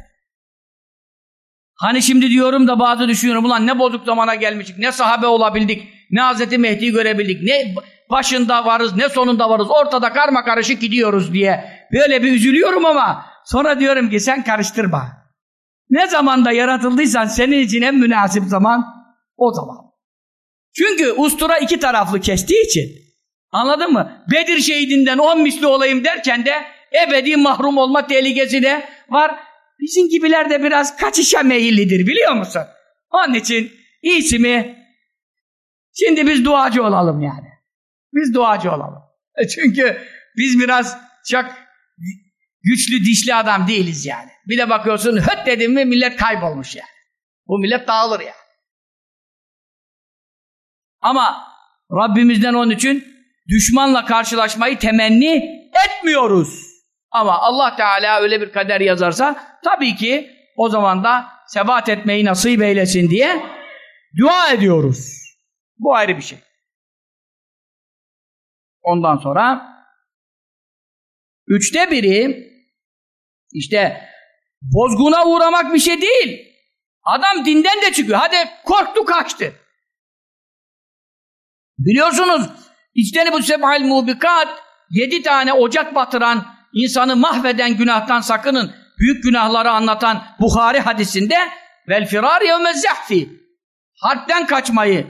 Speaker 1: Hani şimdi diyorum da bazı düşünüyorum ulan ne bozuk zamana gelmişik, ne sahabe olabildik, ne Hazreti Mehdi'yi görebildik, ne başında varız, ne sonunda varız, ortada karma karışık gidiyoruz diye böyle bir üzülüyorum ama sonra diyorum ki sen karıştırma. Ne zamanda yaratıldıysan senin için en münasip zaman o zaman. Çünkü ustura iki taraflı kestiği için. Anladın mı? Bedir şehidinden on misli olayım derken de ebedi mahrum olma tehlikesi de var. Bizim gibiler de biraz kaçışa meyillidir biliyor musun? Onun için iyisi mi? Şimdi biz duacı olalım yani. Biz duacı olalım. E çünkü biz biraz çok güçlü dişli adam değiliz yani. Bir de bakıyorsun höt dedim mi millet kaybolmuş yani. Bu millet dağılır yani. Ama Rabbimizden onun için düşmanla karşılaşmayı temenni etmiyoruz. Ama Allah Teala öyle bir kader yazarsa tabii ki o zaman da sebat etmeyi nasip eylesin diye dua ediyoruz. Bu ayrı bir şey. Ondan sonra üçte biri işte bozguna uğramak bir şey değil. Adam dinden de çıkıyor. Hadi korktu kaçtı. Biliyorsunuz içten bu sebhal mubikat yedi tane ocak batıran insanı mahveden günahtan sakının büyük günahları anlatan Bukhari hadisinde vel firar yevmez zahfi harpten kaçmayı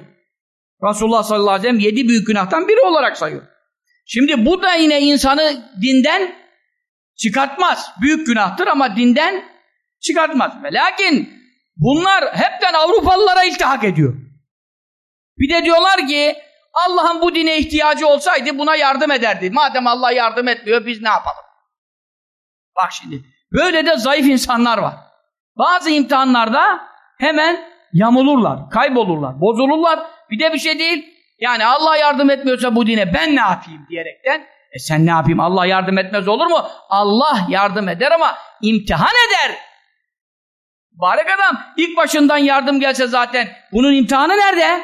Speaker 1: Resulullah sallallahu aleyhi ve sellem yedi büyük günahtan biri olarak sayıyor. Şimdi bu da yine insanı dinden çıkartmaz. Büyük günahtır ama dinden çıkartmaz. Lakin bunlar hepten Avrupalılara iltihak ediyor. Bir de diyorlar ki Allah'ın bu dine ihtiyacı olsaydı buna yardım ederdi. Madem Allah yardım etmiyor biz ne yapalım? Bak şimdi böyle de zayıf insanlar var. Bazı imtihanlarda hemen yamulurlar, kaybolurlar, bozulurlar. Bir de bir şey değil. Yani Allah yardım etmiyorsa bu dine ben ne yapayım diyerekten e sen ne yapayım Allah yardım etmez olur mu? Allah yardım eder ama imtihan eder. Barek adam ilk başından yardım gelse zaten bunun imtihanı nerede?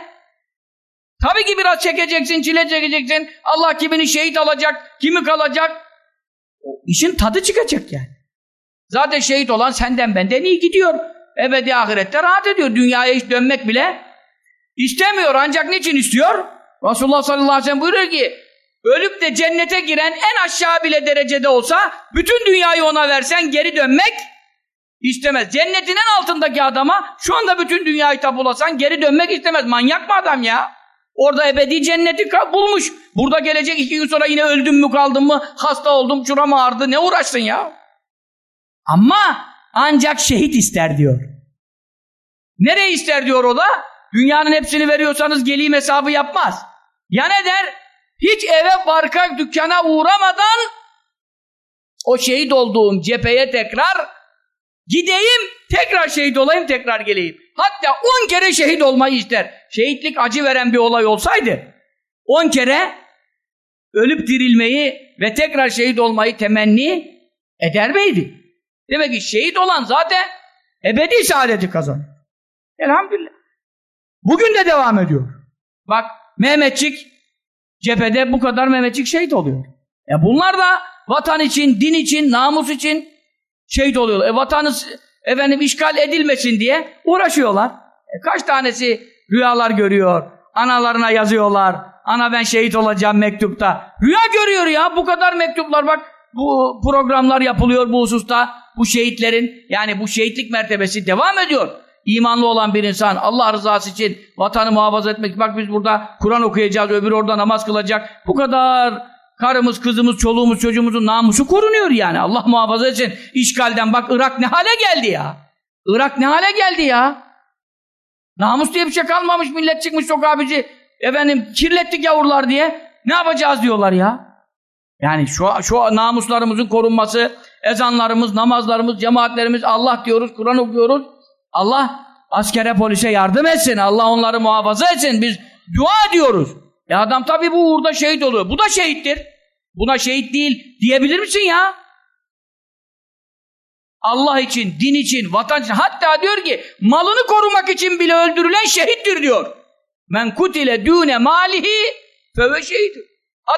Speaker 1: Tabii ki biraz çekeceksin, çile çekeceksin. Allah kimini şehit alacak, kimi kalacak. İşin tadı çıkacak yani. Zaten şehit olan senden benden iyi gidiyor. Ebedi ahirette rahat ediyor. Dünyaya hiç dönmek bile istemiyor. Ancak niçin istiyor? Resulullah sallallahu aleyhi ve sellem buyuruyor ki ölüp de cennete giren en aşağı bile derecede olsa bütün dünyayı ona versen geri dönmek istemez. Cennetin en altındaki adama şu anda bütün dünyayı tapulasan geri dönmek istemez. Manyak mı adam ya? Orada ebedi cenneti bulmuş. Burada gelecek iki gün sonra yine öldüm mü kaldım mı hasta oldum şuram ağrıdı ne uğraşsın ya? Ama ancak şehit ister diyor. Nereye ister diyor o da? Dünyanın hepsini veriyorsanız geleyim hesabı yapmaz. Ya ne der? Hiç eve barka dükkana uğramadan o şehit olduğum cepheye tekrar gideyim, tekrar şehit olayım, tekrar geleyim. Hatta on kere şehit olmayı ister. Şehitlik acı veren bir olay olsaydı on kere ölüp dirilmeyi ve tekrar şehit olmayı temenni eder miydi? Demek ki şehit olan zaten ebedi saadeti kazanıyor. Elhamdülillah. Bugün de devam ediyor. Bak Mehmetçik cephede bu kadar Mehmetçik şehit oluyor. E bunlar da vatan için, din için, namus için şehit oluyorlar. E vatanı efendim işgal edilmesin diye uğraşıyorlar. E kaç tanesi rüyalar görüyor, analarına yazıyorlar. Ana ben şehit olacağım mektupta. Rüya görüyor ya bu kadar mektuplar bak bu programlar yapılıyor bu hususta. Bu şehitlerin yani bu şehitlik mertebesi devam ediyor. İmanlı olan bir insan Allah rızası için vatanı muhafaza etmek. Bak biz burada Kur'an okuyacağız, öbür orada namaz kılacak. Bu kadar karımız, kızımız, çoluğumuz, çocuğumuzun namusu korunuyor yani. Allah muhafaza etsin. İşgalden bak Irak ne hale geldi ya. Irak ne hale geldi ya. Namus diye bir şey kalmamış. Millet çıkmış sokağa bizi efendim kirlettik yavrular diye. Ne yapacağız diyorlar ya. Yani şu, şu namuslarımızın korunması, ezanlarımız, namazlarımız, cemaatlerimiz, Allah diyoruz, Kur'an okuyoruz. Allah askere, polise yardım etsin. Allah onları muhafaza etsin. Biz dua ediyoruz. E adam tabii bu uğurda şehit oluyor. Bu da şehittir. Buna şehit değil diyebilir misin ya? Allah için, din için, vatan için. Hatta diyor ki malını korumak için bile öldürülen şehittir diyor. Men kutile dune malihi feve şehit.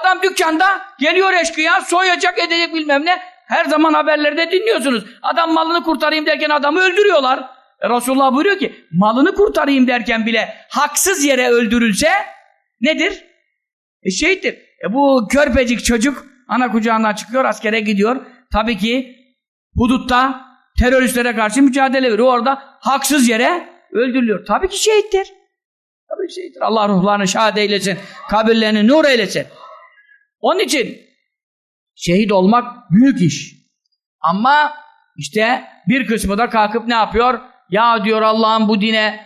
Speaker 1: Adam dükkanda geliyor eşkıya soyacak edecek bilmem ne. Her zaman haberlerde dinliyorsunuz. Adam malını kurtarayım derken adamı öldürüyorlar. E Resulullah buyuruyor ki malını kurtarayım derken bile haksız yere öldürülse nedir? E şehittir. E bu körpecik çocuk ana kucağından çıkıyor askere gidiyor. Tabii ki hudutta teröristlere karşı mücadele veriyor. Orada haksız yere öldürülüyor. Tabii ki şehittir. Tabii ki şehittir. Allah ruhlarını şahit eylesin. Kabirlerini nur eylesin. Onun için şehit olmak büyük iş. Ama işte bir kısmı da kalkıp ne yapıyor? Ya diyor Allah'ın bu dine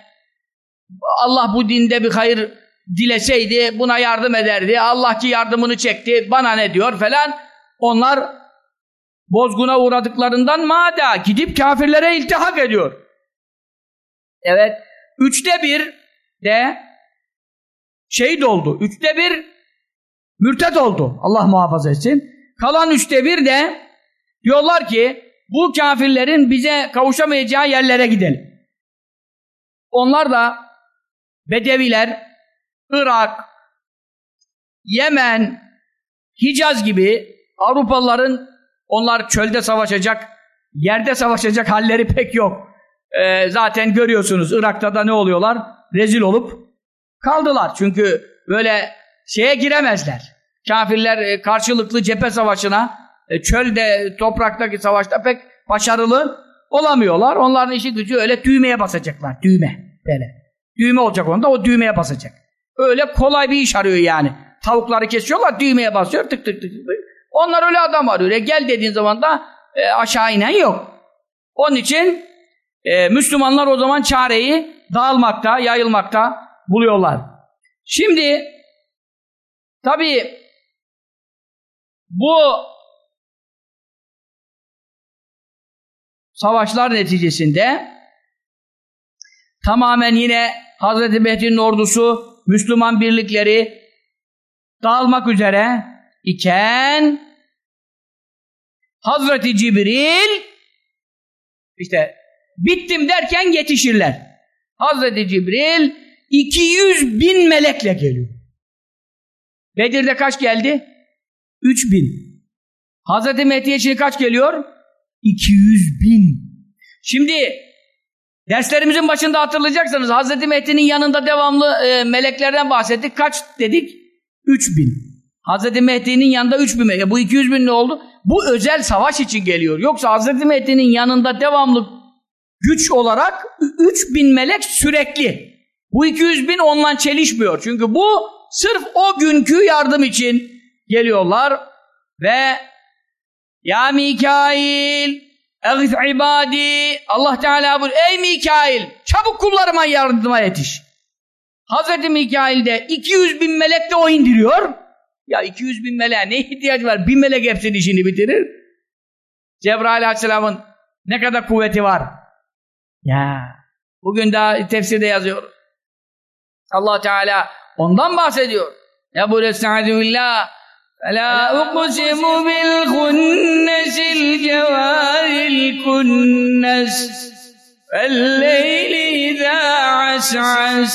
Speaker 1: Allah bu dinde bir hayır dileseydi buna yardım ederdi. Allah ki yardımını çekti. Bana ne diyor falan. Onlar bozguna uğradıklarından mada gidip kafirlere iltihak ediyor. Evet. Üçte bir de şehit oldu. Üçte bir mürtet oldu. Allah muhafaza etsin. Kalan üçte bir de diyorlar ki bu kafirlerin bize kavuşamayacağı yerlere gidelim. Onlar da Bedeviler, Irak, Yemen, Hicaz gibi Avrupalıların onlar çölde savaşacak, yerde savaşacak halleri pek yok. Ee, zaten görüyorsunuz Irak'ta da ne oluyorlar? Rezil olup kaldılar. Çünkü böyle şeye giremezler. Kafirler e, karşılıklı cephe savaşına, e, çölde, topraktaki savaşta pek başarılı olamıyorlar. Onların işi gücü öyle düğmeye basacaklar. Düğme. Böyle. Düğme olacak onda o düğmeye basacak. Öyle kolay bir iş arıyor yani. Tavukları kesiyorlar düğmeye basıyor tık tık tık. tık. Onlar öyle adam arıyor. E, gel dediğin zaman da e, aşağı inen yok. Onun için e, Müslümanlar o zaman çareyi dağılmakta, yayılmakta buluyorlar. Şimdi tabii bu savaşlar neticesinde tamamen yine Hazreti Mehdi'nin ordusu Müslüman birlikleri dağılmak üzere iken Hazreti Cibril işte bittim derken yetişirler. Hazreti Cibril 200 bin melekle geliyor. Bedir'de kaç geldi? 3 bin. Hazreti Mehdi'ye şimdi kaç geliyor? 200 bin. Şimdi Derslerimizin başında hatırlayacaksınız. Hazreti Mehdi'nin yanında devamlı e, meleklerden bahsettik. Kaç dedik? 3000. Hazreti Mehdi'nin yanında 3000 melek. E, bu 200 bin ne oldu? Bu özel savaş için geliyor. Yoksa Hazreti Mehdi'nin yanında devamlı güç olarak 3000 melek sürekli. Bu 200 bin onunla çelişmiyor. Çünkü bu sırf o günkü yardım için geliyorlar ve ya Mikail Eğif ibadi Allah Teala buyur ey Mikail çabuk kullarıma yardıma yetiş. Hazreti Mikail de 200 bin melek de o indiriyor. Ya 200 bin meleğe ne ihtiyaç var? Bir melek hepsinin işini bitirir. Cebrail Aleyhisselam'ın ne kadar kuvveti var. Ya bugün daha tefsirde yazıyor. Allah Teala ondan bahsediyor. Ya bu Estaizu billah فلا أقسم بالخنس الجوار الكنس الليل إذا عسعس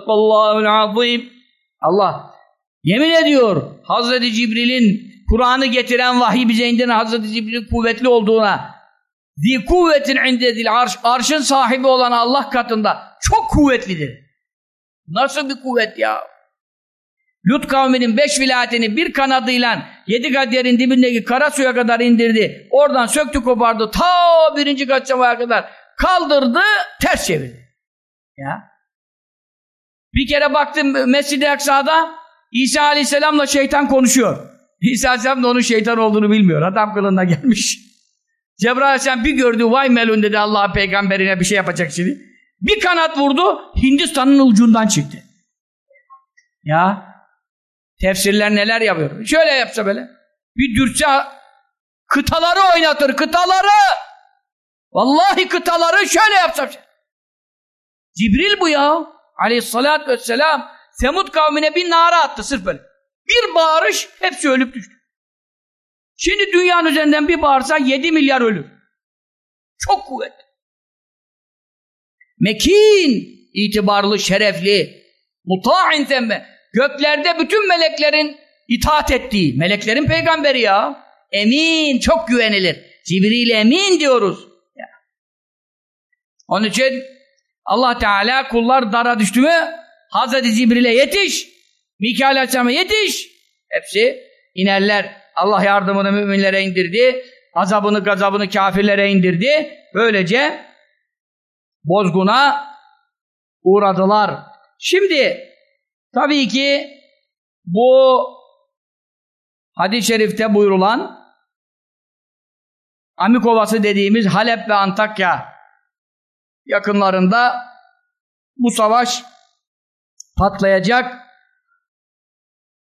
Speaker 1: Sadakallahu'l azim. Allah yemin ediyor Hazreti Cibril'in Kur'an'ı getiren vahiy bize indiren Hazreti Cibril'in kuvvetli olduğuna zi kuvvetin indedil arş arşın sahibi olan Allah katında çok kuvvetlidir. Nasıl bir kuvvet ya? Lut kavminin beş vilayetini bir kanadıyla yedi kaderin dibindeki kara suya kadar indirdi. Oradan söktü kopardı. Ta birinci kaçamaya kadar kaldırdı ters çevirdi. Ya. Bir kere baktım Mescid-i Aksa'da İsa Aleyhisselam'la şeytan konuşuyor. İsa Aleyhisselam da onun şeytan olduğunu bilmiyor. Adam kılığına gelmiş. Cebrail Aleyhisselam bir gördü. Vay melun dedi Allah peygamberine bir şey yapacak şimdi. Bir kanat vurdu. Hindistan'ın ucundan çıktı. Ya Tefsirler neler yapıyor? Şöyle yapsa böyle. Bir dürtse kıtaları oynatır, kıtaları. Vallahi kıtaları şöyle yapsa. Cibril bu ya. Aleyhissalatü vesselam Semud kavmine bir nara attı sırf böyle. Bir bağırış hepsi ölüp düştü. Şimdi dünyanın üzerinden bir bağırsa 7 milyar ölür. Çok kuvvet. Mekin, itibarlı, şerefli, muta'in temme. Göklerde bütün meleklerin itaat ettiği, meleklerin peygamberi ya. Emin, çok güvenilir. Cibril emin diyoruz. Onun için Allah Teala kullar dara düştü mü Hazreti Cibril'e yetiş, Mikail Aleyhisselam'a yetiş. Hepsi inerler. Allah yardımını müminlere indirdi. Azabını gazabını kafirlere indirdi. Böylece bozguna uğradılar. Şimdi Tabii ki bu hadis-i şerifte buyurulan Amikovası dediğimiz Halep ve Antakya yakınlarında bu savaş patlayacak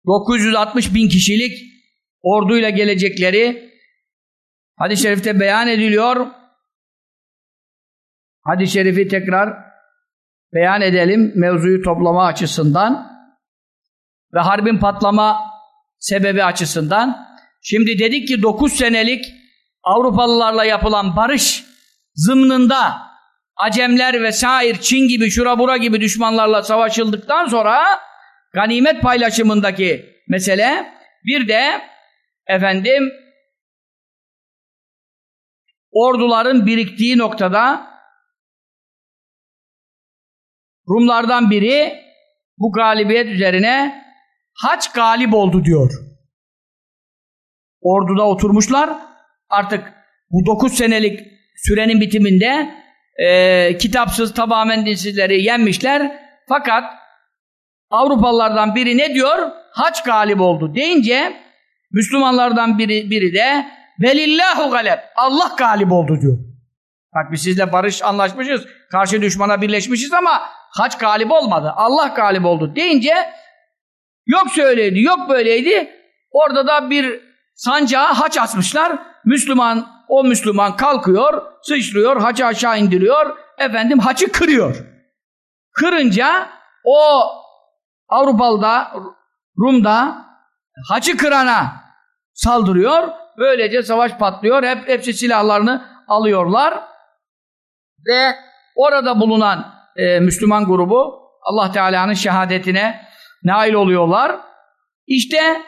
Speaker 1: 960 bin kişilik orduyla gelecekleri hadis-i şerifte beyan ediliyor. Hadis-i şerifi tekrar beyan edelim mevzuyu toplama açısından ve harbin patlama sebebi açısından. Şimdi dedik ki 9 senelik Avrupalılarla yapılan barış zımnında Acemler ve sair Çin gibi şura bura gibi düşmanlarla savaşıldıktan sonra ganimet paylaşımındaki mesele bir de efendim orduların biriktiği noktada Rumlardan biri bu galibiyet üzerine haç galip oldu diyor. Orduda oturmuşlar. Artık bu 9 senelik sürenin bitiminde e, kitapsız tamamen dinsizleri yenmişler. Fakat Avrupalılardan biri ne diyor? Haç galip oldu deyince Müslümanlardan biri, biri de velillahu galep Allah galip oldu diyor. Bak biz sizle barış anlaşmışız. Karşı düşmana birleşmişiz ama haç galip olmadı. Allah galip oldu deyince Yok şöyleydi, yok böyleydi. Orada da bir sancağa haç asmışlar. Müslüman, o Müslüman kalkıyor, sıçrıyor, haçı aşağı indiriyor. efendim haçı kırıyor. Kırınca o Avrupalı'da, Rum'da haçı kırana saldırıyor. Böylece savaş patlıyor. Hep hepsi silahlarını alıyorlar. Ve orada bulunan e, Müslüman grubu Allah Teala'nın şehadetine nail oluyorlar. İşte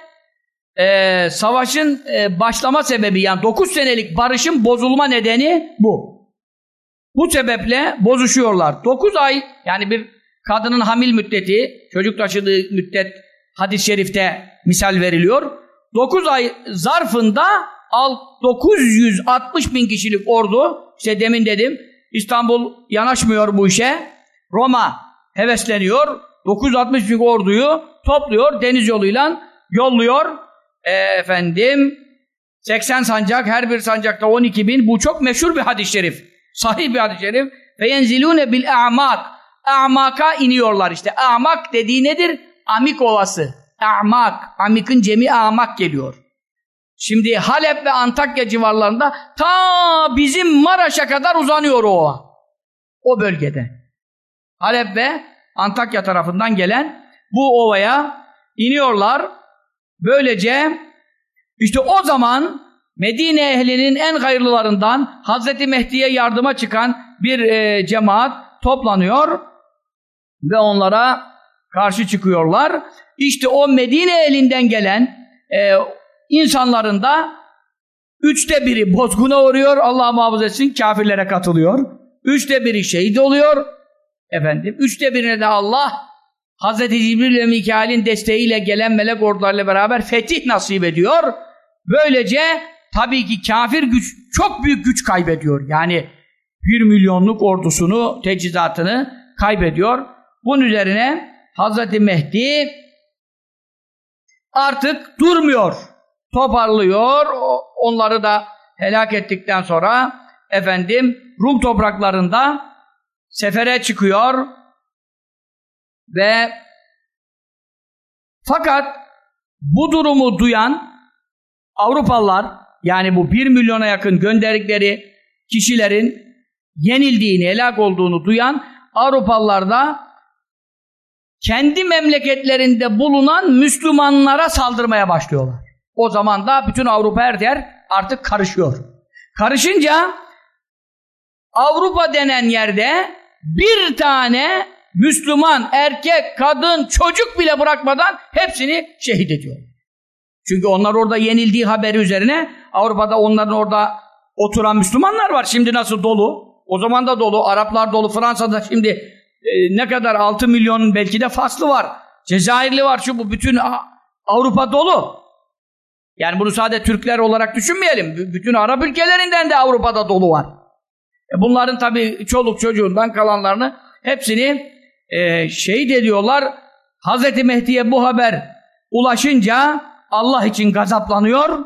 Speaker 1: e, savaşın e, başlama sebebi yani 9 senelik barışın bozulma nedeni bu. Bu sebeple bozuşuyorlar. 9 ay yani bir kadının hamil müddeti, çocuk taşıdığı müddet hadis-i şerifte misal veriliyor. 9 ay zarfında 960 bin kişilik ordu, işte demin dedim, İstanbul yanaşmıyor bu işe. Roma hevesleniyor. 960 bin orduyu topluyor, deniz yoluyla yolluyor. E, efendim, 80 sancak, her bir sancakta 12 bin. Bu çok meşhur bir hadis-i şerif. Sahih bir hadis-i şerif. Bil a'mak. A'maka iniyorlar işte. A'mak dediği nedir? Amik ovası. A'mak. Amik'in cemi a'mak geliyor. Şimdi Halep ve Antakya civarlarında ta bizim Maraş'a kadar uzanıyor o. O bölgede. Halep ve Antakya tarafından gelen bu ovaya iniyorlar. Böylece işte o zaman Medine ehlinin en hayırlılarından Hazreti Mehdi'ye yardıma çıkan bir e, cemaat toplanıyor ve onlara karşı çıkıyorlar. İşte o Medine elinden gelen e, insanların da üçte biri bozguna uğruyor, Allah muhafaza etsin kafirlere katılıyor. Üçte biri şehit oluyor. Efendim, üçte birine de Allah Hazreti Cibril ve Mikail'in desteğiyle gelen melek ordularıyla beraber fetih nasip ediyor. Böylece tabii ki kafir güç çok büyük güç kaybediyor. Yani bir milyonluk ordusunu, teçhizatını kaybediyor. Bunun üzerine Hazreti Mehdi artık durmuyor. Toparlıyor. Onları da helak ettikten sonra efendim Rum topraklarında sefere çıkıyor ve fakat bu durumu duyan Avrupalılar yani bu bir milyona yakın gönderdikleri kişilerin yenildiğini, helak olduğunu duyan Avrupalılar da kendi memleketlerinde bulunan Müslümanlara saldırmaya başlıyorlar. O zaman da bütün Avrupa her yer artık karışıyor. Karışınca Avrupa denen yerde bir tane Müslüman, erkek, kadın, çocuk bile bırakmadan hepsini şehit ediyor. Çünkü onlar orada yenildiği haberi üzerine Avrupa'da onların orada oturan Müslümanlar var. Şimdi nasıl dolu? O zaman da dolu. Araplar dolu. Fransa'da şimdi e, ne kadar 6 milyonun belki de faslı var. Cezayirli var şu bu. Bütün Avrupa dolu. Yani bunu sadece Türkler olarak düşünmeyelim. Bütün Arap ülkelerinden de Avrupa'da dolu var. E bunların tabii çoluk çocuğundan kalanlarını hepsini e, şehit ediyorlar. Hazreti Mehdi'ye bu haber ulaşınca Allah için gazaplanıyor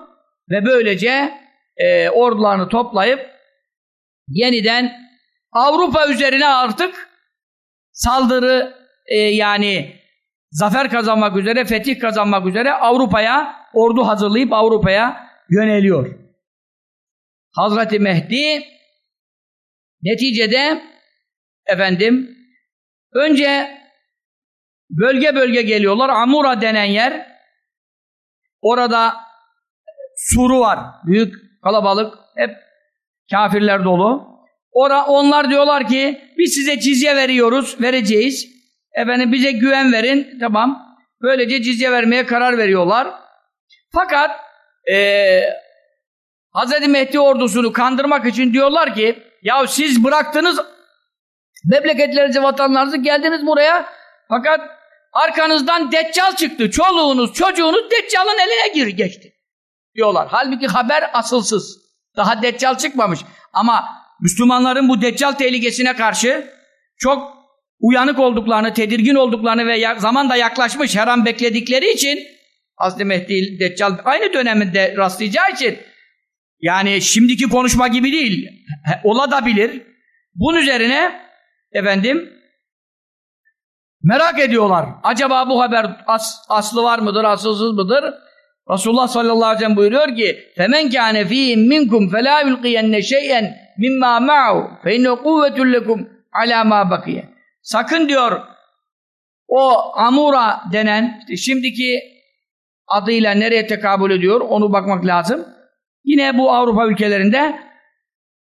Speaker 1: ve böylece e, ordularını toplayıp yeniden Avrupa üzerine artık saldırı e, yani zafer kazanmak üzere, fetih kazanmak üzere Avrupa'ya ordu hazırlayıp Avrupa'ya yöneliyor. Hazreti Mehdi neticede efendim önce bölge bölge geliyorlar. Amura denen yer orada suru var. Büyük kalabalık. Hep kafirler dolu. Ora, onlar diyorlar ki biz size cizye veriyoruz, vereceğiz. Efendim bize güven verin. Tamam. Böylece cizye vermeye karar veriyorlar. Fakat ee, Hz. Mehdi ordusunu kandırmak için diyorlar ki ya siz bıraktınız memleketlerinizi, vatanlarınızı geldiniz buraya fakat arkanızdan deccal çıktı. Çoluğunuz, çocuğunuz deccalın eline gir geçti. Diyorlar. Halbuki haber asılsız. Daha deccal çıkmamış. Ama Müslümanların bu deccal tehlikesine karşı çok uyanık olduklarını, tedirgin olduklarını ve zaman da yaklaşmış her an bekledikleri için Hazreti Mehdi Deccal aynı döneminde rastlayacağı için yani şimdiki konuşma gibi değil. Ola da bilir. Bunun üzerine efendim merak ediyorlar. Acaba bu haber as, aslı var mıdır, asılsız mıdır? Resulullah sallallahu aleyhi ve sellem buyuruyor ki فَمَنْ كَانَ ف۪يهِمْ مِنْكُمْ فَلَا يُلْقِيَنَّ شَيْئًا مِمَّا مَعُوا فَاِنَّ قُوَّةٌ لَكُمْ ala ma bakiye. Sakın diyor o Amura denen işte şimdiki adıyla nereye tekabül ediyor onu bakmak lazım. Yine bu Avrupa ülkelerinde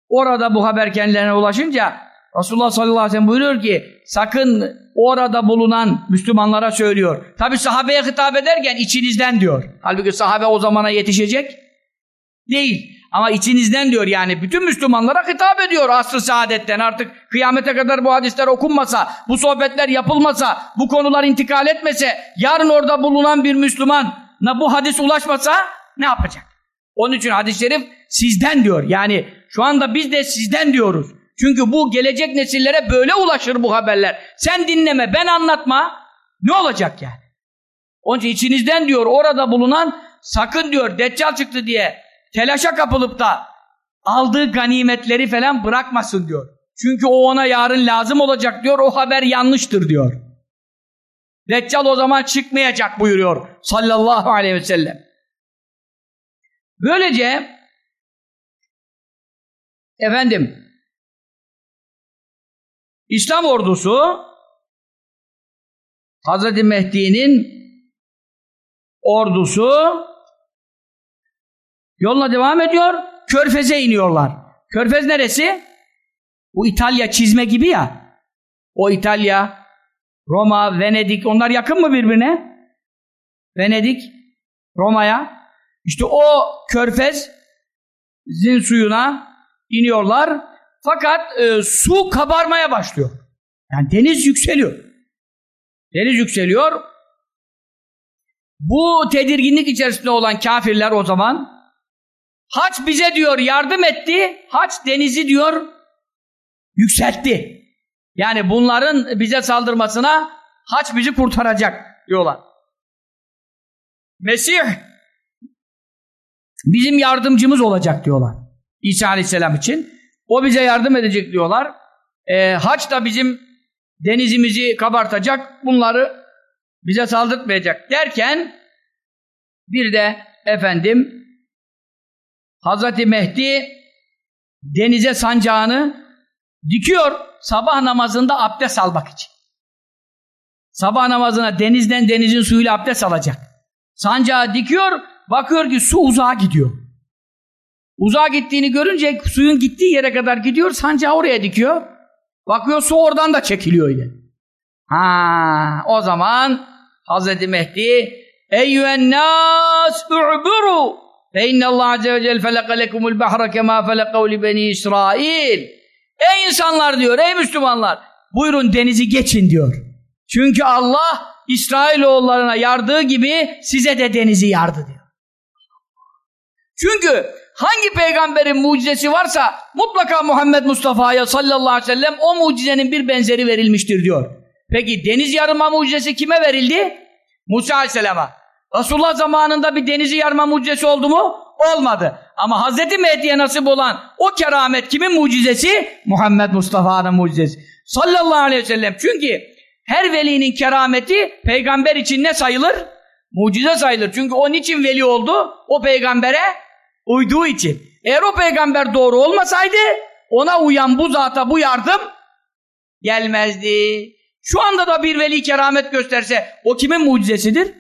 Speaker 1: orada bu haber kendilerine ulaşınca Resulullah sallallahu aleyhi ve sellem buyuruyor ki sakın orada bulunan Müslümanlara söylüyor. Tabi sahabeye hitap ederken içinizden diyor. Halbuki sahabe o zamana yetişecek değil. Ama içinizden diyor yani bütün Müslümanlara hitap ediyor asr-ı saadetten. Artık kıyamete kadar bu hadisler okunmasa, bu sohbetler yapılmasa, bu konular intikal etmese, yarın orada bulunan bir Müslümana bu hadis ulaşmasa ne yapacak? Onun için hadis-i şerif sizden diyor. Yani şu anda biz de sizden diyoruz. Çünkü bu gelecek nesillere böyle ulaşır bu haberler. Sen dinleme, ben anlatma. Ne olacak yani? Onun için içinizden diyor orada bulunan sakın diyor deccal çıktı diye telaşa kapılıp da aldığı ganimetleri falan bırakmasın diyor. Çünkü o ona yarın lazım olacak diyor. O haber yanlıştır diyor. Deccal o zaman çıkmayacak buyuruyor sallallahu aleyhi ve sellem. Böylece efendim İslam ordusu Hazreti Mehdi'nin ordusu yoluna devam ediyor. Körfez'e iniyorlar. Körfez neresi? Bu İtalya çizme gibi ya. O İtalya, Roma, Venedik onlar yakın mı birbirine? Venedik, Roma'ya. İşte o Körfez'in suyuna iniyorlar. Fakat e, su kabarmaya başlıyor. Yani deniz yükseliyor. Deniz yükseliyor. Bu tedirginlik içerisinde olan kafirler o zaman Haç bize diyor yardım etti. Haç denizi diyor yükseltti. Yani bunların bize saldırmasına haç bizi kurtaracak diyorlar. Mesih bizim yardımcımız olacak diyorlar. İsa Aleyhisselam için. O bize yardım edecek diyorlar. E, haç da bizim denizimizi kabartacak. Bunları bize saldırtmayacak derken bir de efendim Hazreti Mehdi denize sancağını dikiyor sabah namazında abdest almak için. Sabah namazına denizden denizin suyuyla abdest alacak. Sancağı dikiyor, bakıyor ki su uzağa gidiyor. Uzağa gittiğini görünce suyun gittiği yere kadar gidiyor, sancağı oraya dikiyor. Bakıyor su oradan da çekiliyor yine. Ha, o zaman Hazreti Mehdi Eyyühen nas u'buru fe innallah azze ve celle felaka lekumul bahra kema felakav beni İsrail Ey insanlar diyor, ey Müslümanlar buyurun denizi geçin diyor. Çünkü Allah İsrailoğullarına yardığı gibi size de denizi yardı diyor. Çünkü hangi peygamberin mucizesi varsa mutlaka Muhammed Mustafa'ya sallallahu aleyhi ve sellem o mucizenin bir benzeri verilmiştir diyor. Peki deniz yarılma mucizesi kime verildi? Musa aleyhisselama. Resulullah zamanında bir denizi yarma mucizesi oldu mu? Olmadı. Ama Hazreti Mehdi'ye nasip olan o keramet kimin mucizesi? Muhammed Mustafa'nın mucizesi. Sallallahu aleyhi ve sellem. Çünkü her velinin kerameti peygamber için ne sayılır? Mucize sayılır. Çünkü onun için veli oldu? O peygambere uyduğu için. Eğer o peygamber doğru olmasaydı ona uyan bu zata bu yardım gelmezdi. Şu anda da bir veli keramet gösterse o kimin mucizesidir?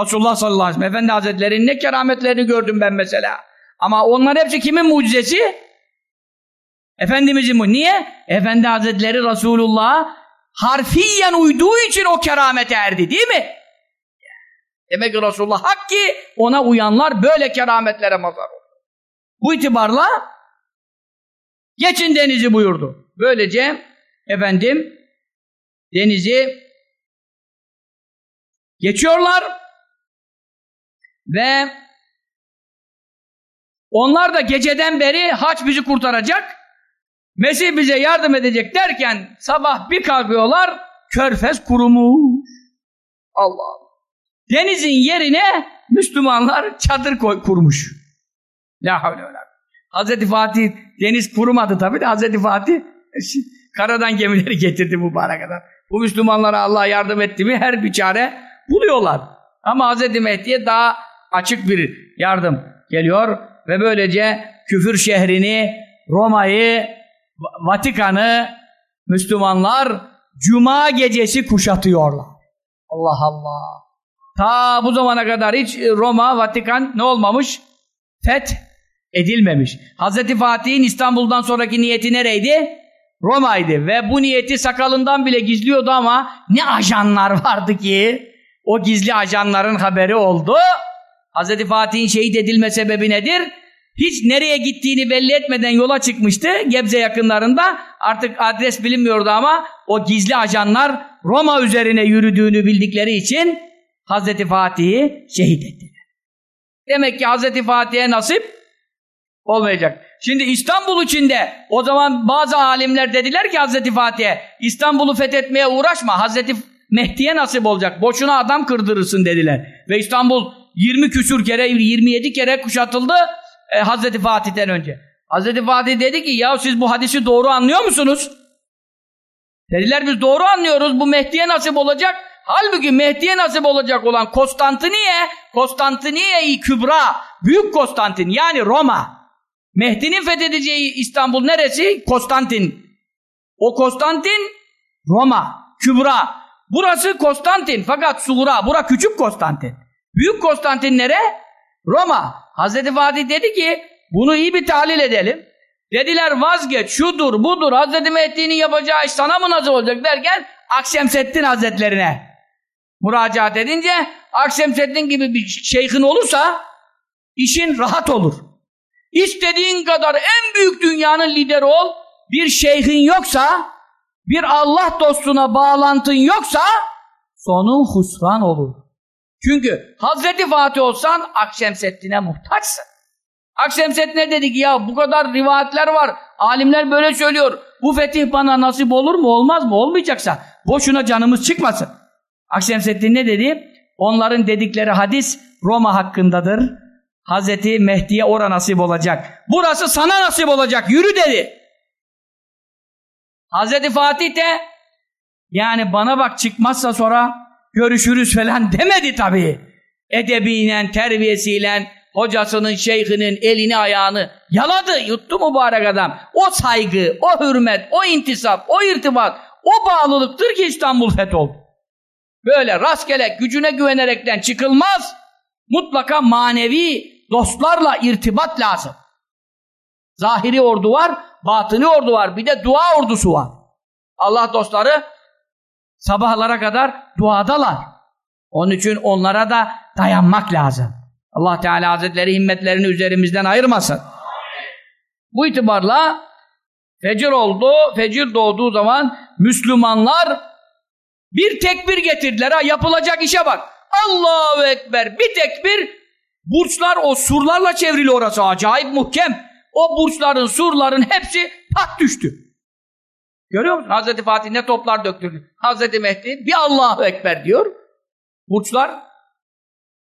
Speaker 1: Resulullah sallallahu aleyhi ve sellem Efendi Hazretleri'nin ne kerametlerini gördüm ben mesela. Ama onlar hepsi kimin mucizesi? Efendimizin mu? Niye? Efendi Hazretleri Resulullah'a harfiyen uyduğu için o keramete erdi değil mi? Demek ki Resulullah hak ki ona uyanlar böyle kerametlere mazhar olur. Bu itibarla geçin denizi buyurdu. Böylece efendim denizi geçiyorlar ve onlar da geceden beri haç bizi kurtaracak Mesih bize yardım edecek derken sabah bir kalkıyorlar körfez kurumuş. Allah. Denizin yerine Müslümanlar çadır koy, kurmuş. La havle ve Hazreti Fatih deniz kurumadı tabi de Hazreti Fatih karadan gemileri getirdi mübarek kadar. Bu Müslümanlara Allah yardım etti mi her bir çare buluyorlar. Ama Hazreti Mehdi'ye daha açık bir yardım geliyor ve böylece küfür şehrini, Roma'yı, Vatikan'ı Müslümanlar Cuma gecesi kuşatıyorlar. Allah Allah. Ta bu zamana kadar hiç Roma, Vatikan ne olmamış? Feth edilmemiş. Hazreti Fatih'in İstanbul'dan sonraki niyeti nereydi? Roma'ydı ve bu niyeti sakalından bile gizliyordu ama ne ajanlar vardı ki o gizli ajanların haberi oldu. Hazreti Fatih'in şehit edilme sebebi nedir? Hiç nereye gittiğini belli etmeden yola çıkmıştı Gebze yakınlarında. Artık adres bilinmiyordu ama o gizli ajanlar Roma üzerine yürüdüğünü bildikleri için Hazreti Fatih'i şehit ettiler. Demek ki Hazreti Fatih'e nasip olmayacak. Şimdi İstanbul içinde o zaman bazı alimler dediler ki Hazreti Fatih'e İstanbul'u fethetmeye uğraşma. Hazreti Mehdi'ye nasip olacak. Boşuna adam kırdırırsın dediler. Ve İstanbul 20 küsür kere 27 kere kuşatıldı e, Hazreti Fatih'ten önce. Hazreti Fatih dedi ki ya siz bu hadisi doğru anlıyor musunuz? Dediler biz doğru anlıyoruz bu Mehdi'ye nasip olacak. Halbuki Mehdi'ye nasip olacak olan Konstantiniye, Konstantiniye-i Kübra, Büyük Konstantin yani Roma. Mehdi'nin fethedeceği İstanbul neresi? Konstantin. O Konstantin Roma, Kübra. Burası Konstantin fakat Suğra, bura küçük Konstantin. Büyük Konstantin nere? Roma. Hazreti Fatih dedi ki bunu iyi bir tahlil edelim. Dediler vazgeç şudur budur Hazreti Mehdi'nin yapacağı iş sana mı nasıl olacak derken Akşemseddin Hazretlerine müracaat edince Akşemseddin gibi bir şeyhin olursa işin rahat olur. İstediğin kadar en büyük dünyanın lideri ol bir şeyhin yoksa bir Allah dostuna bağlantın yoksa sonun husran olur. Çünkü Hazreti Fatih olsan Akşemseddin'e muhtaçsın. Akşemseddin ne dedi ki ya bu kadar rivayetler var. Alimler böyle söylüyor. Bu fetih bana nasip olur mu olmaz mı? Olmayacaksa boşuna canımız çıkmasın. Akşemseddin ne dedi? Onların dedikleri hadis Roma hakkındadır. Hazreti Mehdi'ye ora nasip olacak. Burası sana nasip olacak. Yürü dedi. Hazreti Fatih de yani bana bak çıkmazsa sonra görüşürüz falan demedi tabii. Edebiyle, terbiyesiyle, hocasının, şeyhinin elini ayağını yaladı, yuttu mübarek adam. O saygı, o hürmet, o intisap, o irtibat, o bağlılıktır ki İstanbul fetholdu. Böyle rastgele gücüne güvenerekten çıkılmaz. Mutlaka manevi dostlarla irtibat lazım. Zahiri ordu var, batını ordu var, bir de dua ordusu var. Allah dostları sabahlara kadar duadalar. Onun için onlara da dayanmak lazım. Allah Teala Hazretleri himmetlerini üzerimizden ayırmasın. Bu itibarla fecir oldu, fecir doğduğu zaman Müslümanlar bir tekbir getirdiler. Ha, yapılacak işe bak. Allahu Ekber. Bir tekbir burçlar o surlarla çevrili orası. Acayip muhkem. O burçların, surların hepsi pat düştü. Görüyor musun? Hazreti Fatih ne toplar döktürdü. Hazreti Mehdi bir Allahu Ekber diyor. Burçlar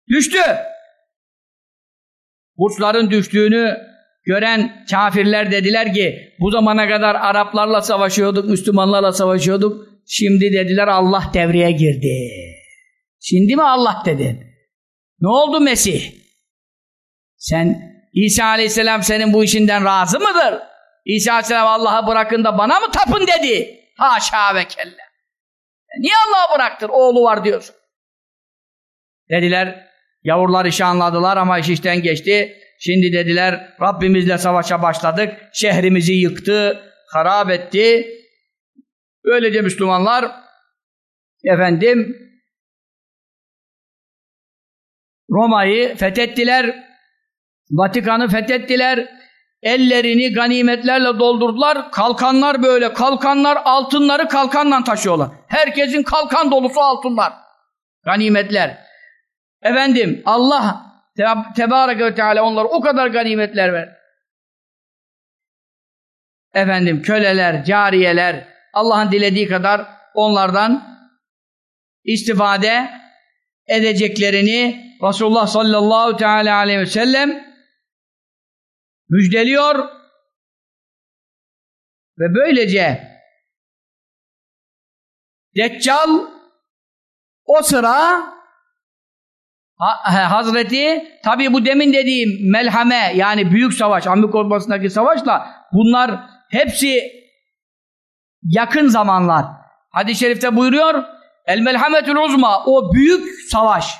Speaker 1: düştü. Burçların düştüğünü gören kafirler dediler ki bu zamana kadar Araplarla savaşıyorduk, Müslümanlarla savaşıyorduk. Şimdi dediler Allah devreye girdi. Şimdi mi Allah dedin? Ne oldu Mesih? Sen İsa Aleyhisselam senin bu işinden razı mıdır? İsa Aleyhisselam Allah'a bırakın da bana mı tapın dedi. Haşa ve kelle. Niye Allah'a bıraktır? Oğlu var diyorsun. Dediler, yavrular işi anladılar ama iş işten geçti. Şimdi dediler, Rabbimizle savaşa başladık. Şehrimizi yıktı, harap etti. Böylece Müslümanlar efendim Roma'yı fethettiler. Vatikan'ı fethettiler. Ellerini ganimetlerle doldurdular. Kalkanlar böyle. Kalkanlar altınları kalkanla taşıyorlar. Herkesin kalkan dolusu altınlar. Ganimetler. Efendim Allah te Tebareke ve Teala onlara o kadar ganimetler ver. Efendim köleler, cariyeler Allah'ın dilediği kadar onlardan istifade edeceklerini Resulullah sallallahu teala aleyhi ve sellem müjdeliyor ve böylece Deccal o sıra Hazreti tabi bu demin dediğim melhame yani büyük savaş Amik Orması'ndaki savaşla bunlar hepsi yakın zamanlar. Hadis-i şerifte buyuruyor El melhametül uzma o büyük savaş.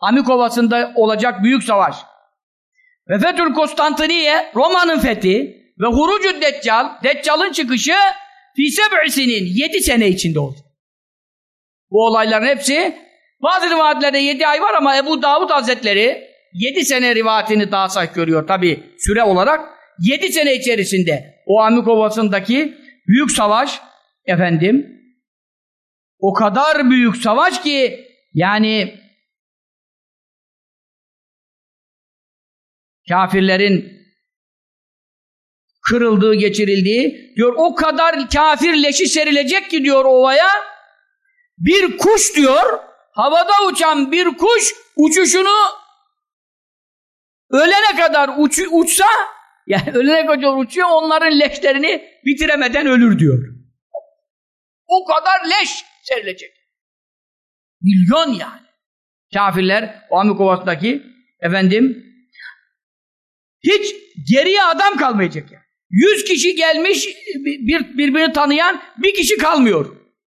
Speaker 1: Amikovası'nda olacak büyük savaş. Ve fethül Konstantiniye Roma'nın fethi ve hurucu deccal Deccal'ın çıkışı fi seb'isinin yedi sene içinde oldu. Bu olayların hepsi bazı rivayetlerde yedi ay var ama Ebu Davud Hazretleri yedi sene rivayetini daha sahih görüyor tabi süre olarak. Yedi sene içerisinde o Amikovası'ndaki büyük savaş efendim o kadar büyük savaş ki yani kafirlerin kırıldığı, geçirildiği diyor o kadar kafir leşi serilecek ki diyor ovaya bir kuş diyor havada uçan bir kuş uçuşunu ölene kadar uç, uçsa yani ölene kadar uçuyor onların leşlerini bitiremeden ölür diyor. O kadar leş serilecek. Milyon yani. Kafirler o Amikovas'taki efendim hiç geriye adam kalmayacak yani. Yüz kişi gelmiş bir, birbirini tanıyan bir kişi kalmıyor.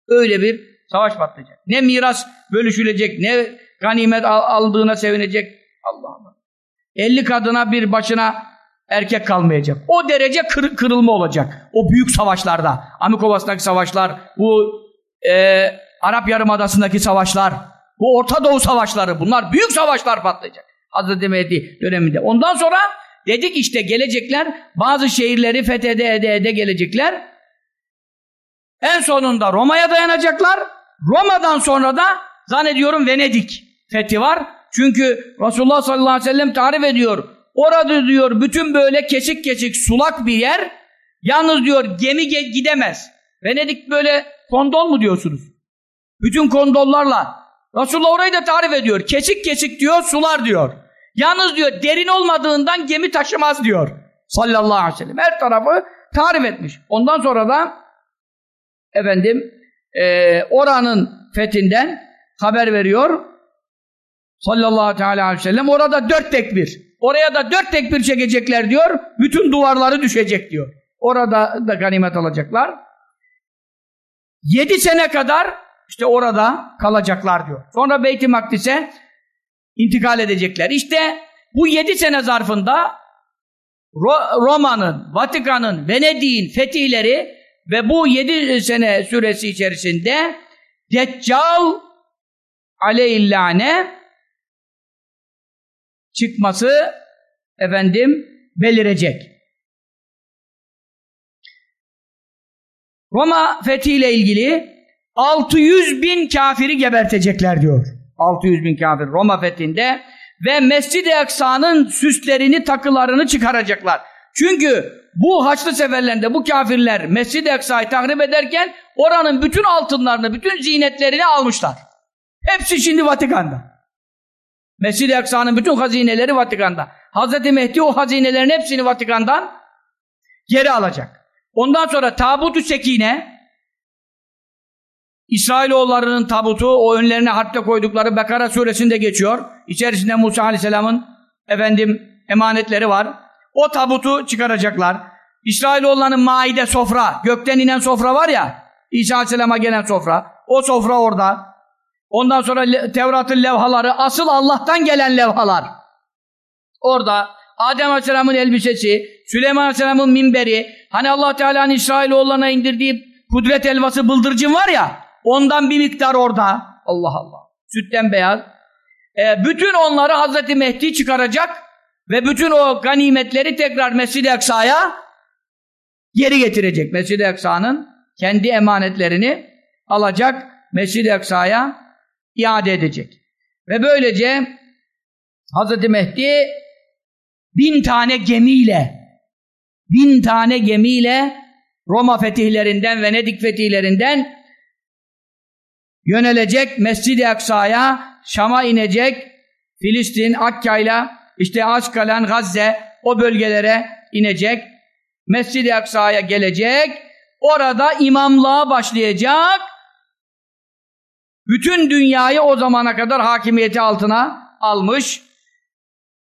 Speaker 1: Öyle bir savaş patlayacak. Ne miras bölüşülecek, ne ganimet aldığına sevinecek. Allah Allah. 50 kadına bir başına erkek kalmayacak. O derece kır, kırılma olacak. O büyük savaşlarda. Amikovas'taki savaşlar, bu e, Arap Yarımadası'ndaki savaşlar, bu Orta Doğu savaşları, bunlar büyük savaşlar patlayacak. Hazreti Mehdi döneminde. Ondan sonra dedik işte gelecekler, bazı şehirleri fethede ede ede gelecekler. En sonunda Roma'ya dayanacaklar. Roma'dan sonra da zannediyorum Venedik fethi var. Çünkü Resulullah sallallahu aleyhi ve sellem tarif ediyor. Orada diyor bütün böyle kesik kesik sulak bir yer. Yalnız diyor gemi gidemez. Venedik böyle kondol mu diyorsunuz? Bütün kondollarla. Resulullah orayı da tarif ediyor. Kesik kesik diyor, sular diyor. Yalnız diyor derin olmadığından gemi taşımaz diyor. Sallallahu aleyhi ve sellem. Her tarafı tarif etmiş. Ondan sonra da efendim e, oranın fethinden haber veriyor. Sallallahu aleyhi ve sellem. Orada dört tekbir. Oraya da dört tekbir çekecekler diyor. Bütün duvarları düşecek diyor. Orada da ganimet alacaklar. Yedi sene kadar işte orada kalacaklar diyor. Sonra Beyt-i Makdis'e intikal edecekler. İşte bu yedi sene zarfında Ro Roma'nın, Vatikan'ın, Venedik'in fetihleri ve bu yedi sene süresi içerisinde Deccal aleyhillâne çıkması efendim belirecek. Roma fethiyle ilgili 600 bin kafiri gebertecekler diyor. 600 bin kafir Roma fethinde ve Mescid-i Aksa'nın süslerini, takılarını çıkaracaklar. Çünkü bu Haçlı seferlerinde bu kafirler Mescid-i Aksa'yı tahrip ederken oranın bütün altınlarını, bütün zinetlerini almışlar. Hepsi şimdi Vatikan'da. Mescid-i Aksa'nın bütün hazineleri Vatikan'da. Hazreti Mehdi o hazinelerin hepsini Vatikan'dan geri alacak. Ondan sonra tabut-u sekine İsrailoğullarının tabutu o önlerine harpte koydukları Bekara suresinde geçiyor. İçerisinde Musa aleyhisselamın efendim emanetleri var. O tabutu çıkaracaklar. İsrailoğullarının maide sofra, gökten inen sofra var ya, İsa aleyhisselama gelen sofra. O sofra orada. Ondan sonra Tevrat'ın levhaları, asıl Allah'tan gelen levhalar. Orada Adem Aleyhisselam'ın elbisesi, Süleyman Aleyhisselam'ın minberi, hani Allah Teala'nın İsrailoğullarına indirdiği kudret elvası bıldırcın var ya, ondan bir miktar orada. Allah Allah. Sütten beyaz. E, bütün onları Hazreti Mehdi çıkaracak ve bütün o ganimetleri tekrar Mescid-i Aksa'ya geri getirecek. Mescid-i Aksa'nın kendi emanetlerini alacak, Mescid-i Aksa'ya iade edecek. Ve böylece Hazreti Mehdi bin tane gemiyle bin tane gemiyle Roma fetihlerinden, Venedik fetihlerinden yönelecek Mescid-i Aksa'ya, Şam'a inecek, Filistin, Akka'yla, işte Aşkalan, Gazze o bölgelere inecek, Mescid-i Aksa'ya gelecek, orada imamlığa başlayacak, bütün dünyayı o zamana kadar hakimiyeti altına almış,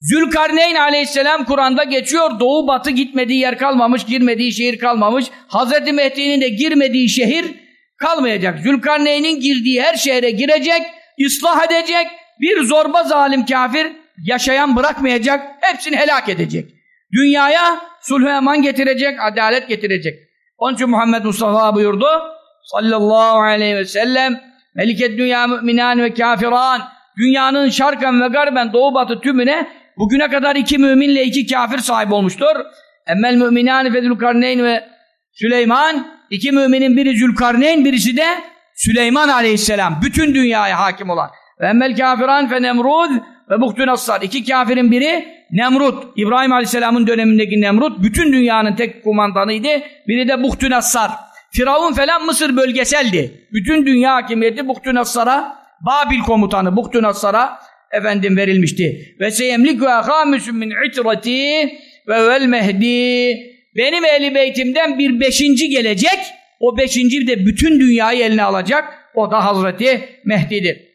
Speaker 1: Zülkarneyn aleyhisselam Kur'an'da geçiyor. Doğu batı gitmediği yer kalmamış, girmediği şehir kalmamış. Hazreti Mehdi'nin de girmediği şehir kalmayacak. Zülkarneyn'in girdiği her şehre girecek, ıslah edecek. Bir zorba zalim kafir yaşayan bırakmayacak, hepsini helak edecek. Dünyaya sulh eman getirecek, adalet getirecek. Onun için Muhammed Mustafa buyurdu sallallahu aleyhi ve sellem Meliket dünya müminan ve kafiran dünyanın şarkan ve garben doğu batı tümüne bugüne kadar iki müminle iki kafir sahip olmuştur. Emmel müminani fe Zülkarneyn ve Süleyman iki müminin biri Zülkarneyn birisi de Süleyman aleyhisselam bütün dünyaya hakim olan. Ve emmel kafiran fe Nemrud ve Buhtun Assar iki kafirin biri Nemrut İbrahim aleyhisselamın dönemindeki Nemrut bütün dünyanın tek kumandanıydı. Biri de Buhtun Assar. Firavun falan Mısır bölgeseldi. Bütün dünya hakimiyeti Buhtunassar'a, Babil komutanı Buhtunassar'a efendim verilmişti. Ve seyemlik ve hamisün min itrati ve vel mehdi. Benim ehli beytimden bir beşinci gelecek. O beşinci de bütün dünyayı eline alacak. O da Hazreti Mehdi'dir.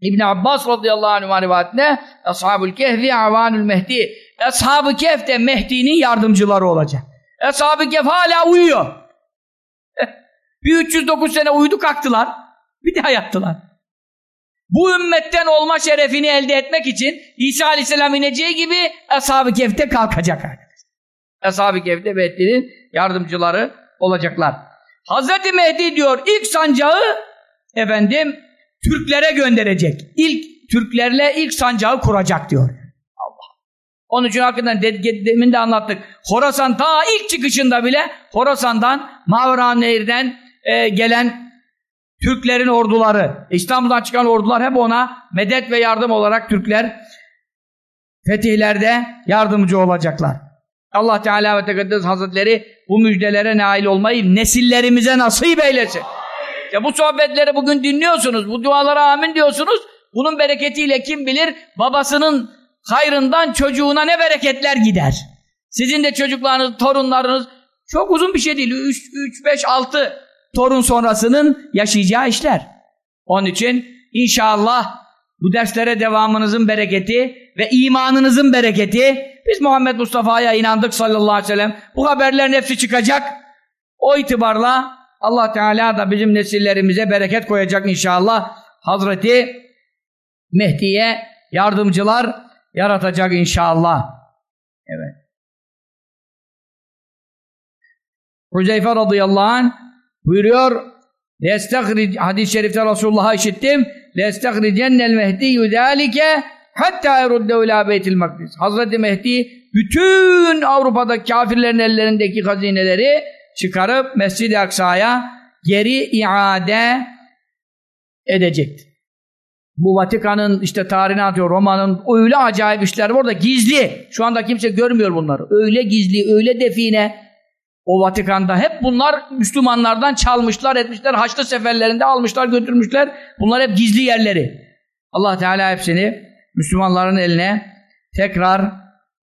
Speaker 1: İbn Abbas radıyallahu anh rivayetinde Ashab-ül Kehfi avanül Mehdi. Ashab-ı Kehf de Mehdi'nin yardımcıları olacak. Ashab-ı Kehf hala uyuyor. Bir 309 sene uyudu kalktılar. Bir daha yattılar. Bu ümmetten olma şerefini elde etmek için İsa Aleyhisselam ineceği gibi Ashab-ı Kehf'te kalkacak arkadaşlar. Ashab-ı Kehf'te Mehdi'nin yardımcıları olacaklar. Hazreti Mehdi diyor ilk sancağı efendim Türklere gönderecek. İlk Türklerle ilk sancağı kuracak diyor. Allah. Onun için hakikaten demin de anlattık. Horasan ta ilk çıkışında bile Horasan'dan Mavra Nehir'den e, gelen Türklerin orduları, İstanbul'dan çıkan ordular hep ona medet ve yardım olarak Türkler fetihlerde yardımcı olacaklar. Allah Teala ve Tekaddes Hazretleri bu müjdelere nail olmayı nesillerimize nasip eylesin. Ya bu sohbetleri bugün dinliyorsunuz, bu dualara amin diyorsunuz. Bunun bereketiyle kim bilir babasının hayrından çocuğuna ne bereketler gider. Sizin de çocuklarınız, torunlarınız çok uzun bir şey değil. 3, 3 5, 6 torun sonrasının yaşayacağı işler. Onun için inşallah bu derslere devamınızın bereketi ve imanınızın bereketi biz Muhammed Mustafa'ya inandık sallallahu aleyhi ve sellem. Bu haberlerin hepsi çıkacak. O itibarla Allah Teala da bizim nesillerimize bereket koyacak inşallah. Hazreti Mehdi'ye yardımcılar yaratacak inşallah. Evet. Huzeyfe radıyallahu anh buyuruyor hadis-i şerifte Resulullah'a işittim. Lestahricennel mehdiyyü zâlike hatta eruddehu ilâ beytil makdis. Hazreti Mehdi bütün Avrupa'da kafirlerin ellerindeki hazineleri çıkarıp Mescid-i Aksa'ya geri iade edecekti. Bu Vatikan'ın işte tarihini anlatıyor. Roma'nın öyle acayip işler var da gizli. Şu anda kimse görmüyor bunları. Öyle gizli, öyle define. O Vatikan'da hep bunlar Müslümanlardan çalmışlar, etmişler. Haçlı seferlerinde almışlar, götürmüşler. Bunlar hep gizli yerleri. Allah Teala hepsini Müslümanların eline tekrar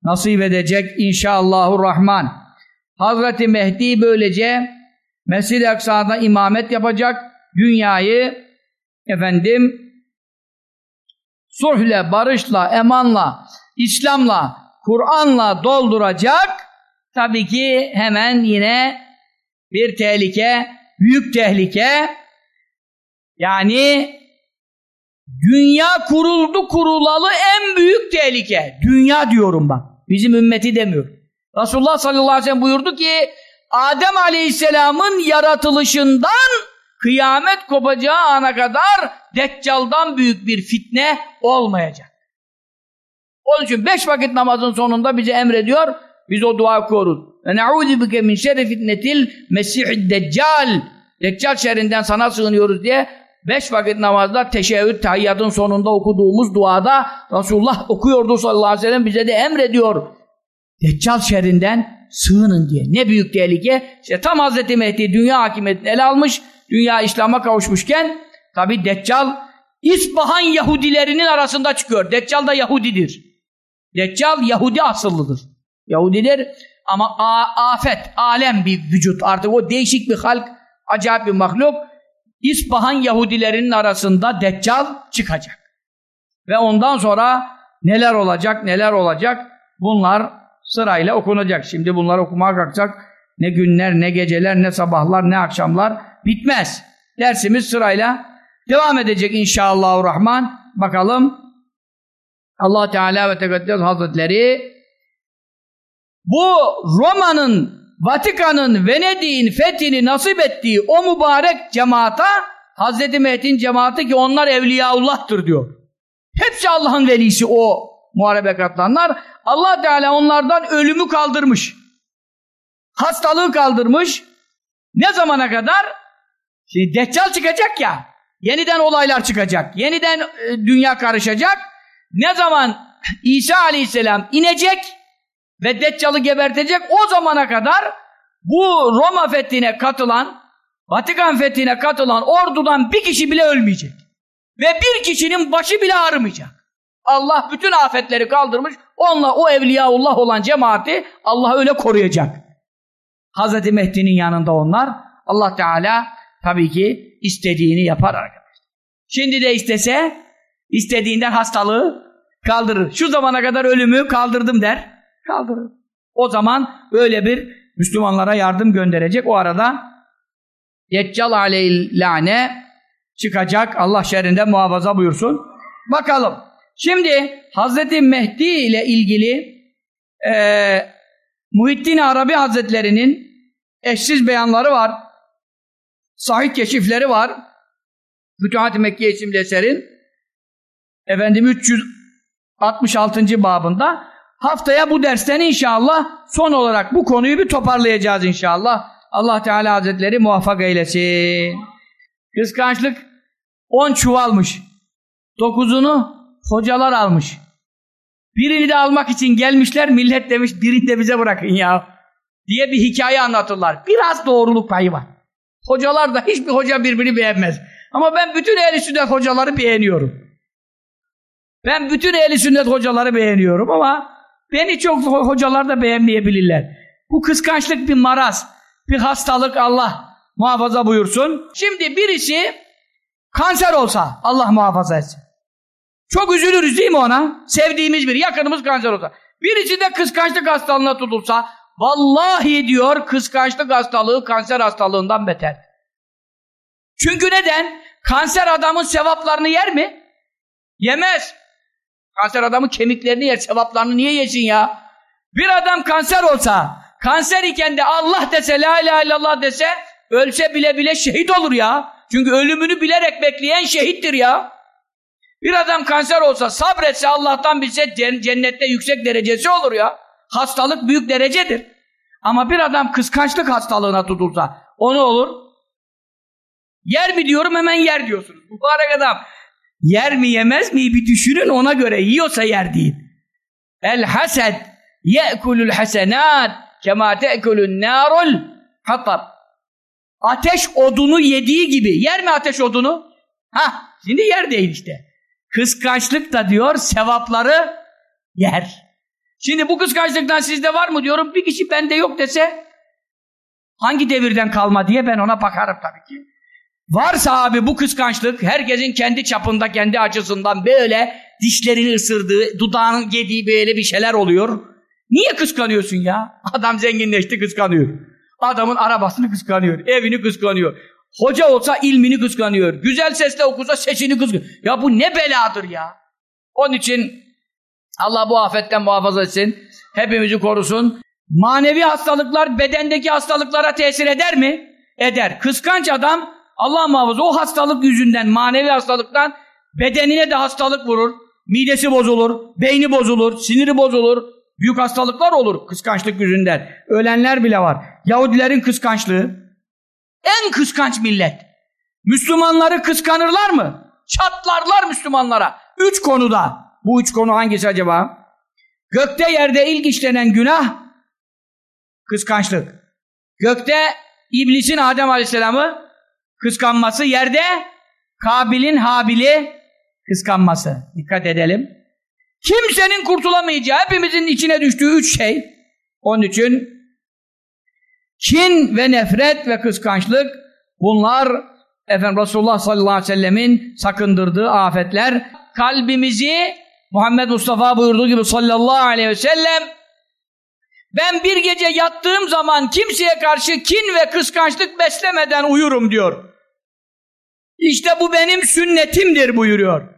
Speaker 1: nasip edecek inşallahurrahman. Hazreti Mehdi böylece Mescid-i Aksa'da imamet yapacak. Dünyayı efendim sulhle, barışla, emanla, İslam'la, Kur'an'la dolduracak Tabii ki hemen yine bir tehlike, büyük tehlike. Yani dünya kuruldu kurulalı en büyük tehlike. Dünya diyorum bak. Bizim ümmeti demiyor. Resulullah sallallahu aleyhi ve sellem buyurdu ki Adem aleyhisselamın yaratılışından kıyamet kopacağı ana kadar Deccal'dan büyük bir fitne olmayacak. Onun için beş vakit namazın sonunda bize emrediyor biz o dua okuruz. Ve ne'ûzü bike min şerri fitnetil mesihid deccal. Deccal şerrinden sana sığınıyoruz diye beş vakit namazda teşebbüt tahiyyatın sonunda okuduğumuz duada Resulullah okuyordu sallallahu aleyhi ve sellem bize de emrediyor. Deccal şerrinden sığının diye. Ne büyük tehlike. İşte tam Hazreti Mehdi dünya hakimiyetini ele almış. Dünya İslam'a kavuşmuşken tabi Deccal İspahan Yahudilerinin arasında çıkıyor. Deccal da Yahudidir. Deccal Yahudi asıllıdır. Yahudiler ama afet, alem bir vücut. Artık o değişik bir halk, acayip bir mahluk. İspahan Yahudilerinin arasında Deccal çıkacak. Ve ondan sonra neler olacak, neler olacak bunlar sırayla okunacak. Şimdi bunları okumaya kalkacak ne günler, ne geceler, ne sabahlar, ne akşamlar bitmez. Dersimiz sırayla devam edecek inşallahurrahman. Bakalım Allah Teala ve Tekaddes Hazretleri bu Roma'nın, Vatikan'ın, Venedik'in fethini nasip ettiği o mübarek cemaata Hazreti Mehdi'nin cemaati ki onlar Evliyaullah'tır diyor. Hepsi Allah'ın velisi o muharebe katılanlar. Allah Teala onlardan ölümü kaldırmış. Hastalığı kaldırmış. Ne zamana kadar? Şimdi Deccal çıkacak ya. Yeniden olaylar çıkacak. Yeniden e, dünya karışacak. Ne zaman İsa Aleyhisselam inecek ve Deccal'ı gebertecek o zamana kadar bu Roma fethine katılan Vatikan fethine katılan ordudan bir kişi bile ölmeyecek. Ve bir kişinin başı bile ağrımayacak. Allah bütün afetleri kaldırmış. Onunla o evliyaullah olan cemaati Allah öyle koruyacak. Hazreti Mehdi'nin yanında onlar. Allah Teala tabii ki istediğini yapar arkadaşlar. Şimdi de istese istediğinden hastalığı kaldırır. Şu zamana kadar ölümü kaldırdım der. Kaldırır. O zaman öyle bir Müslümanlara yardım gönderecek. O arada Deccal aleyhillâne çıkacak. Allah şerrinden muhafaza buyursun. Bakalım. Şimdi Hazreti Mehdi ile ilgili e, Muhittin Arabi Hazretleri'nin eşsiz beyanları var. Sahih keşifleri var. Fütuhat-ı Mekke isimli eserin efendim 366. babında haftaya bu dersten inşallah son olarak bu konuyu bir toparlayacağız inşallah. Allah Teala Hazretleri muvaffak eylesin. Kıskançlık on çuvalmış. Dokuzunu hocalar almış. Birini de almak için gelmişler, millet demiş birini de bize bırakın ya. Diye bir hikaye anlatırlar. Biraz doğruluk payı var. Hocalar da hiçbir hoca birbirini beğenmez. Ama ben bütün ehli sünnet hocaları beğeniyorum. Ben bütün ehli sünnet hocaları beğeniyorum ama beni çok hocalar da beğenmeyebilirler. Bu kıskançlık bir maraz bir hastalık Allah muhafaza buyursun. Şimdi birisi kanser olsa Allah muhafaza etsin. Çok üzülürüz değil mi ona? Sevdiğimiz bir yakınımız kanser olsa. Birisi de kıskançlık hastalığına tutulsa vallahi diyor kıskançlık hastalığı kanser hastalığından beter. Çünkü neden? Kanser adamın sevaplarını yer mi? Yemez. Kanser adamın kemiklerini yer, sevaplarını niye yesin ya? Bir adam kanser olsa Kanser iken de Allah dese, la ilahe illallah dese, ölse bile bile şehit olur ya. Çünkü ölümünü bilerek bekleyen şehittir ya. Bir adam kanser olsa, sabretse, Allah'tan bilse cennette yüksek derecesi olur ya. Hastalık büyük derecedir. Ama bir adam kıskançlık hastalığına tutulsa, o ne olur? Yer mi diyorum hemen yer diyorsunuz. Mübarek adam. Yer mi yemez mi bir düşünün ona göre. Yiyorsa yer değil. El hased ye'kulul hasenat Kema te'kulun narul hatab. Ateş odunu yediği gibi. Yer mi ateş odunu? Ha, şimdi yer değil işte. Kıskançlık da diyor sevapları yer. Şimdi bu kıskançlıktan sizde var mı diyorum. Bir kişi bende yok dese hangi devirden kalma diye ben ona bakarım tabii ki. Varsa abi bu kıskançlık herkesin kendi çapında kendi açısından böyle dişlerini ısırdığı, dudağının yediği böyle bir şeyler oluyor. Niye kıskanıyorsun ya? Adam zenginleşti kıskanıyor. Adamın arabasını kıskanıyor, evini kıskanıyor. Hoca olsa ilmini kıskanıyor. Güzel sesle okusa sesini kıskanıyor. Ya bu ne beladır ya? Onun için Allah bu afetten muhafaza etsin. Hepimizi korusun. Manevi hastalıklar bedendeki hastalıklara tesir eder mi? Eder. Kıskanç adam Allah muhafaza o hastalık yüzünden manevi hastalıktan bedenine de hastalık vurur. Midesi bozulur, beyni bozulur, siniri bozulur, Büyük hastalıklar olur kıskançlık yüzünden. Ölenler bile var. Yahudilerin kıskançlığı. En kıskanç millet. Müslümanları kıskanırlar mı? Çatlarlar Müslümanlara. Üç konuda. Bu üç konu hangisi acaba? Gökte yerde ilk işlenen günah kıskançlık. Gökte iblisin Adem Aleyhisselam'ı kıskanması, yerde Kabil'in Habil'i kıskanması. Dikkat edelim. Kimsenin kurtulamayacağı, hepimizin içine düştüğü üç şey. Onun için kin ve nefret ve kıskançlık bunlar efendim Resulullah sallallahu aleyhi ve sellemin sakındırdığı afetler kalbimizi Muhammed Mustafa buyurduğu gibi sallallahu aleyhi ve sellem ben bir gece yattığım zaman kimseye karşı kin ve kıskançlık beslemeden uyurum diyor. İşte bu benim sünnetimdir buyuruyor.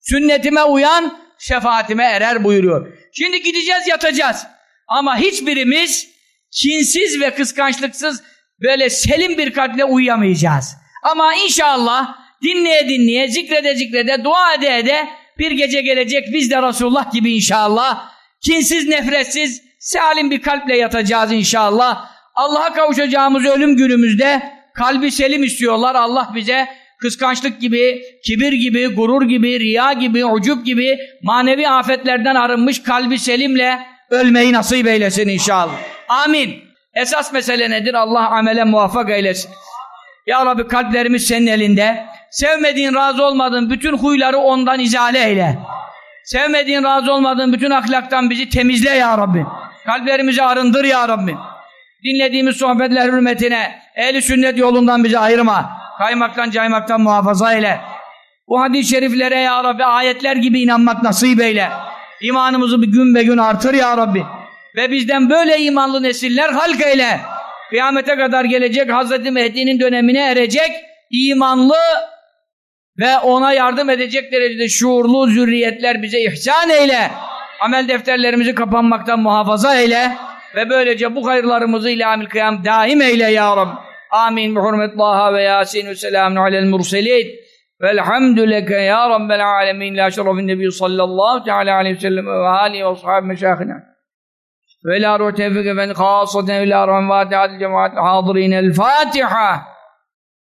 Speaker 1: Sünnetime uyan şefaatime erer buyuruyor. Şimdi gideceğiz yatacağız. Ama hiçbirimiz kinsiz ve kıskançlıksız böyle selim bir kalple uyuyamayacağız. Ama inşallah dinleye dinleye, zikrede zikrede, dua ede ede bir gece gelecek biz de Resulullah gibi inşallah kinsiz, nefretsiz, salim bir kalple yatacağız inşallah. Allah'a kavuşacağımız ölüm günümüzde kalbi selim istiyorlar. Allah bize kıskançlık gibi, kibir gibi, gurur gibi, riya gibi, ucup gibi manevi afetlerden arınmış kalbi selimle ölmeyi nasip eylesin inşallah. Amin. Esas mesele nedir? Allah amele muvaffak eylesin. Ya Rabbi kalplerimiz senin elinde. Sevmediğin, razı olmadığın bütün huyları ondan izale eyle. Sevmediğin, razı olmadığın bütün ahlaktan bizi temizle ya Rabbi. Kalplerimizi arındır ya Rabbi. Dinlediğimiz sohbetler hürmetine ehli sünnet yolundan bizi ayırma. Kaymaktan caymaktan muhafaza eyle. Bu hadis-i şeriflere ya Rabbi ayetler gibi inanmak nasip eyle. İmanımızı bir gün be gün artır ya Rabbi. Ve bizden böyle imanlı nesiller halk eyle. Kıyamete kadar gelecek Hazreti Mehdi'nin dönemine erecek imanlı ve ona yardım edecek derecede şuurlu zürriyetler bize ihsan eyle. Amel defterlerimizi kapanmaktan muhafaza eyle. Ve böylece bu hayırlarımızı ilamil kıyam daim eyle ya Rabbi. Amin. Bi hurmet Taha ve Yasin ve selamun alel murselin. Velhamdü leke ya Rabbel alemin. La şerefin nebi sallallahu teala aleyhi ve sellem ve alihi ve sahibi meşâhına. Ve la ruh tevfik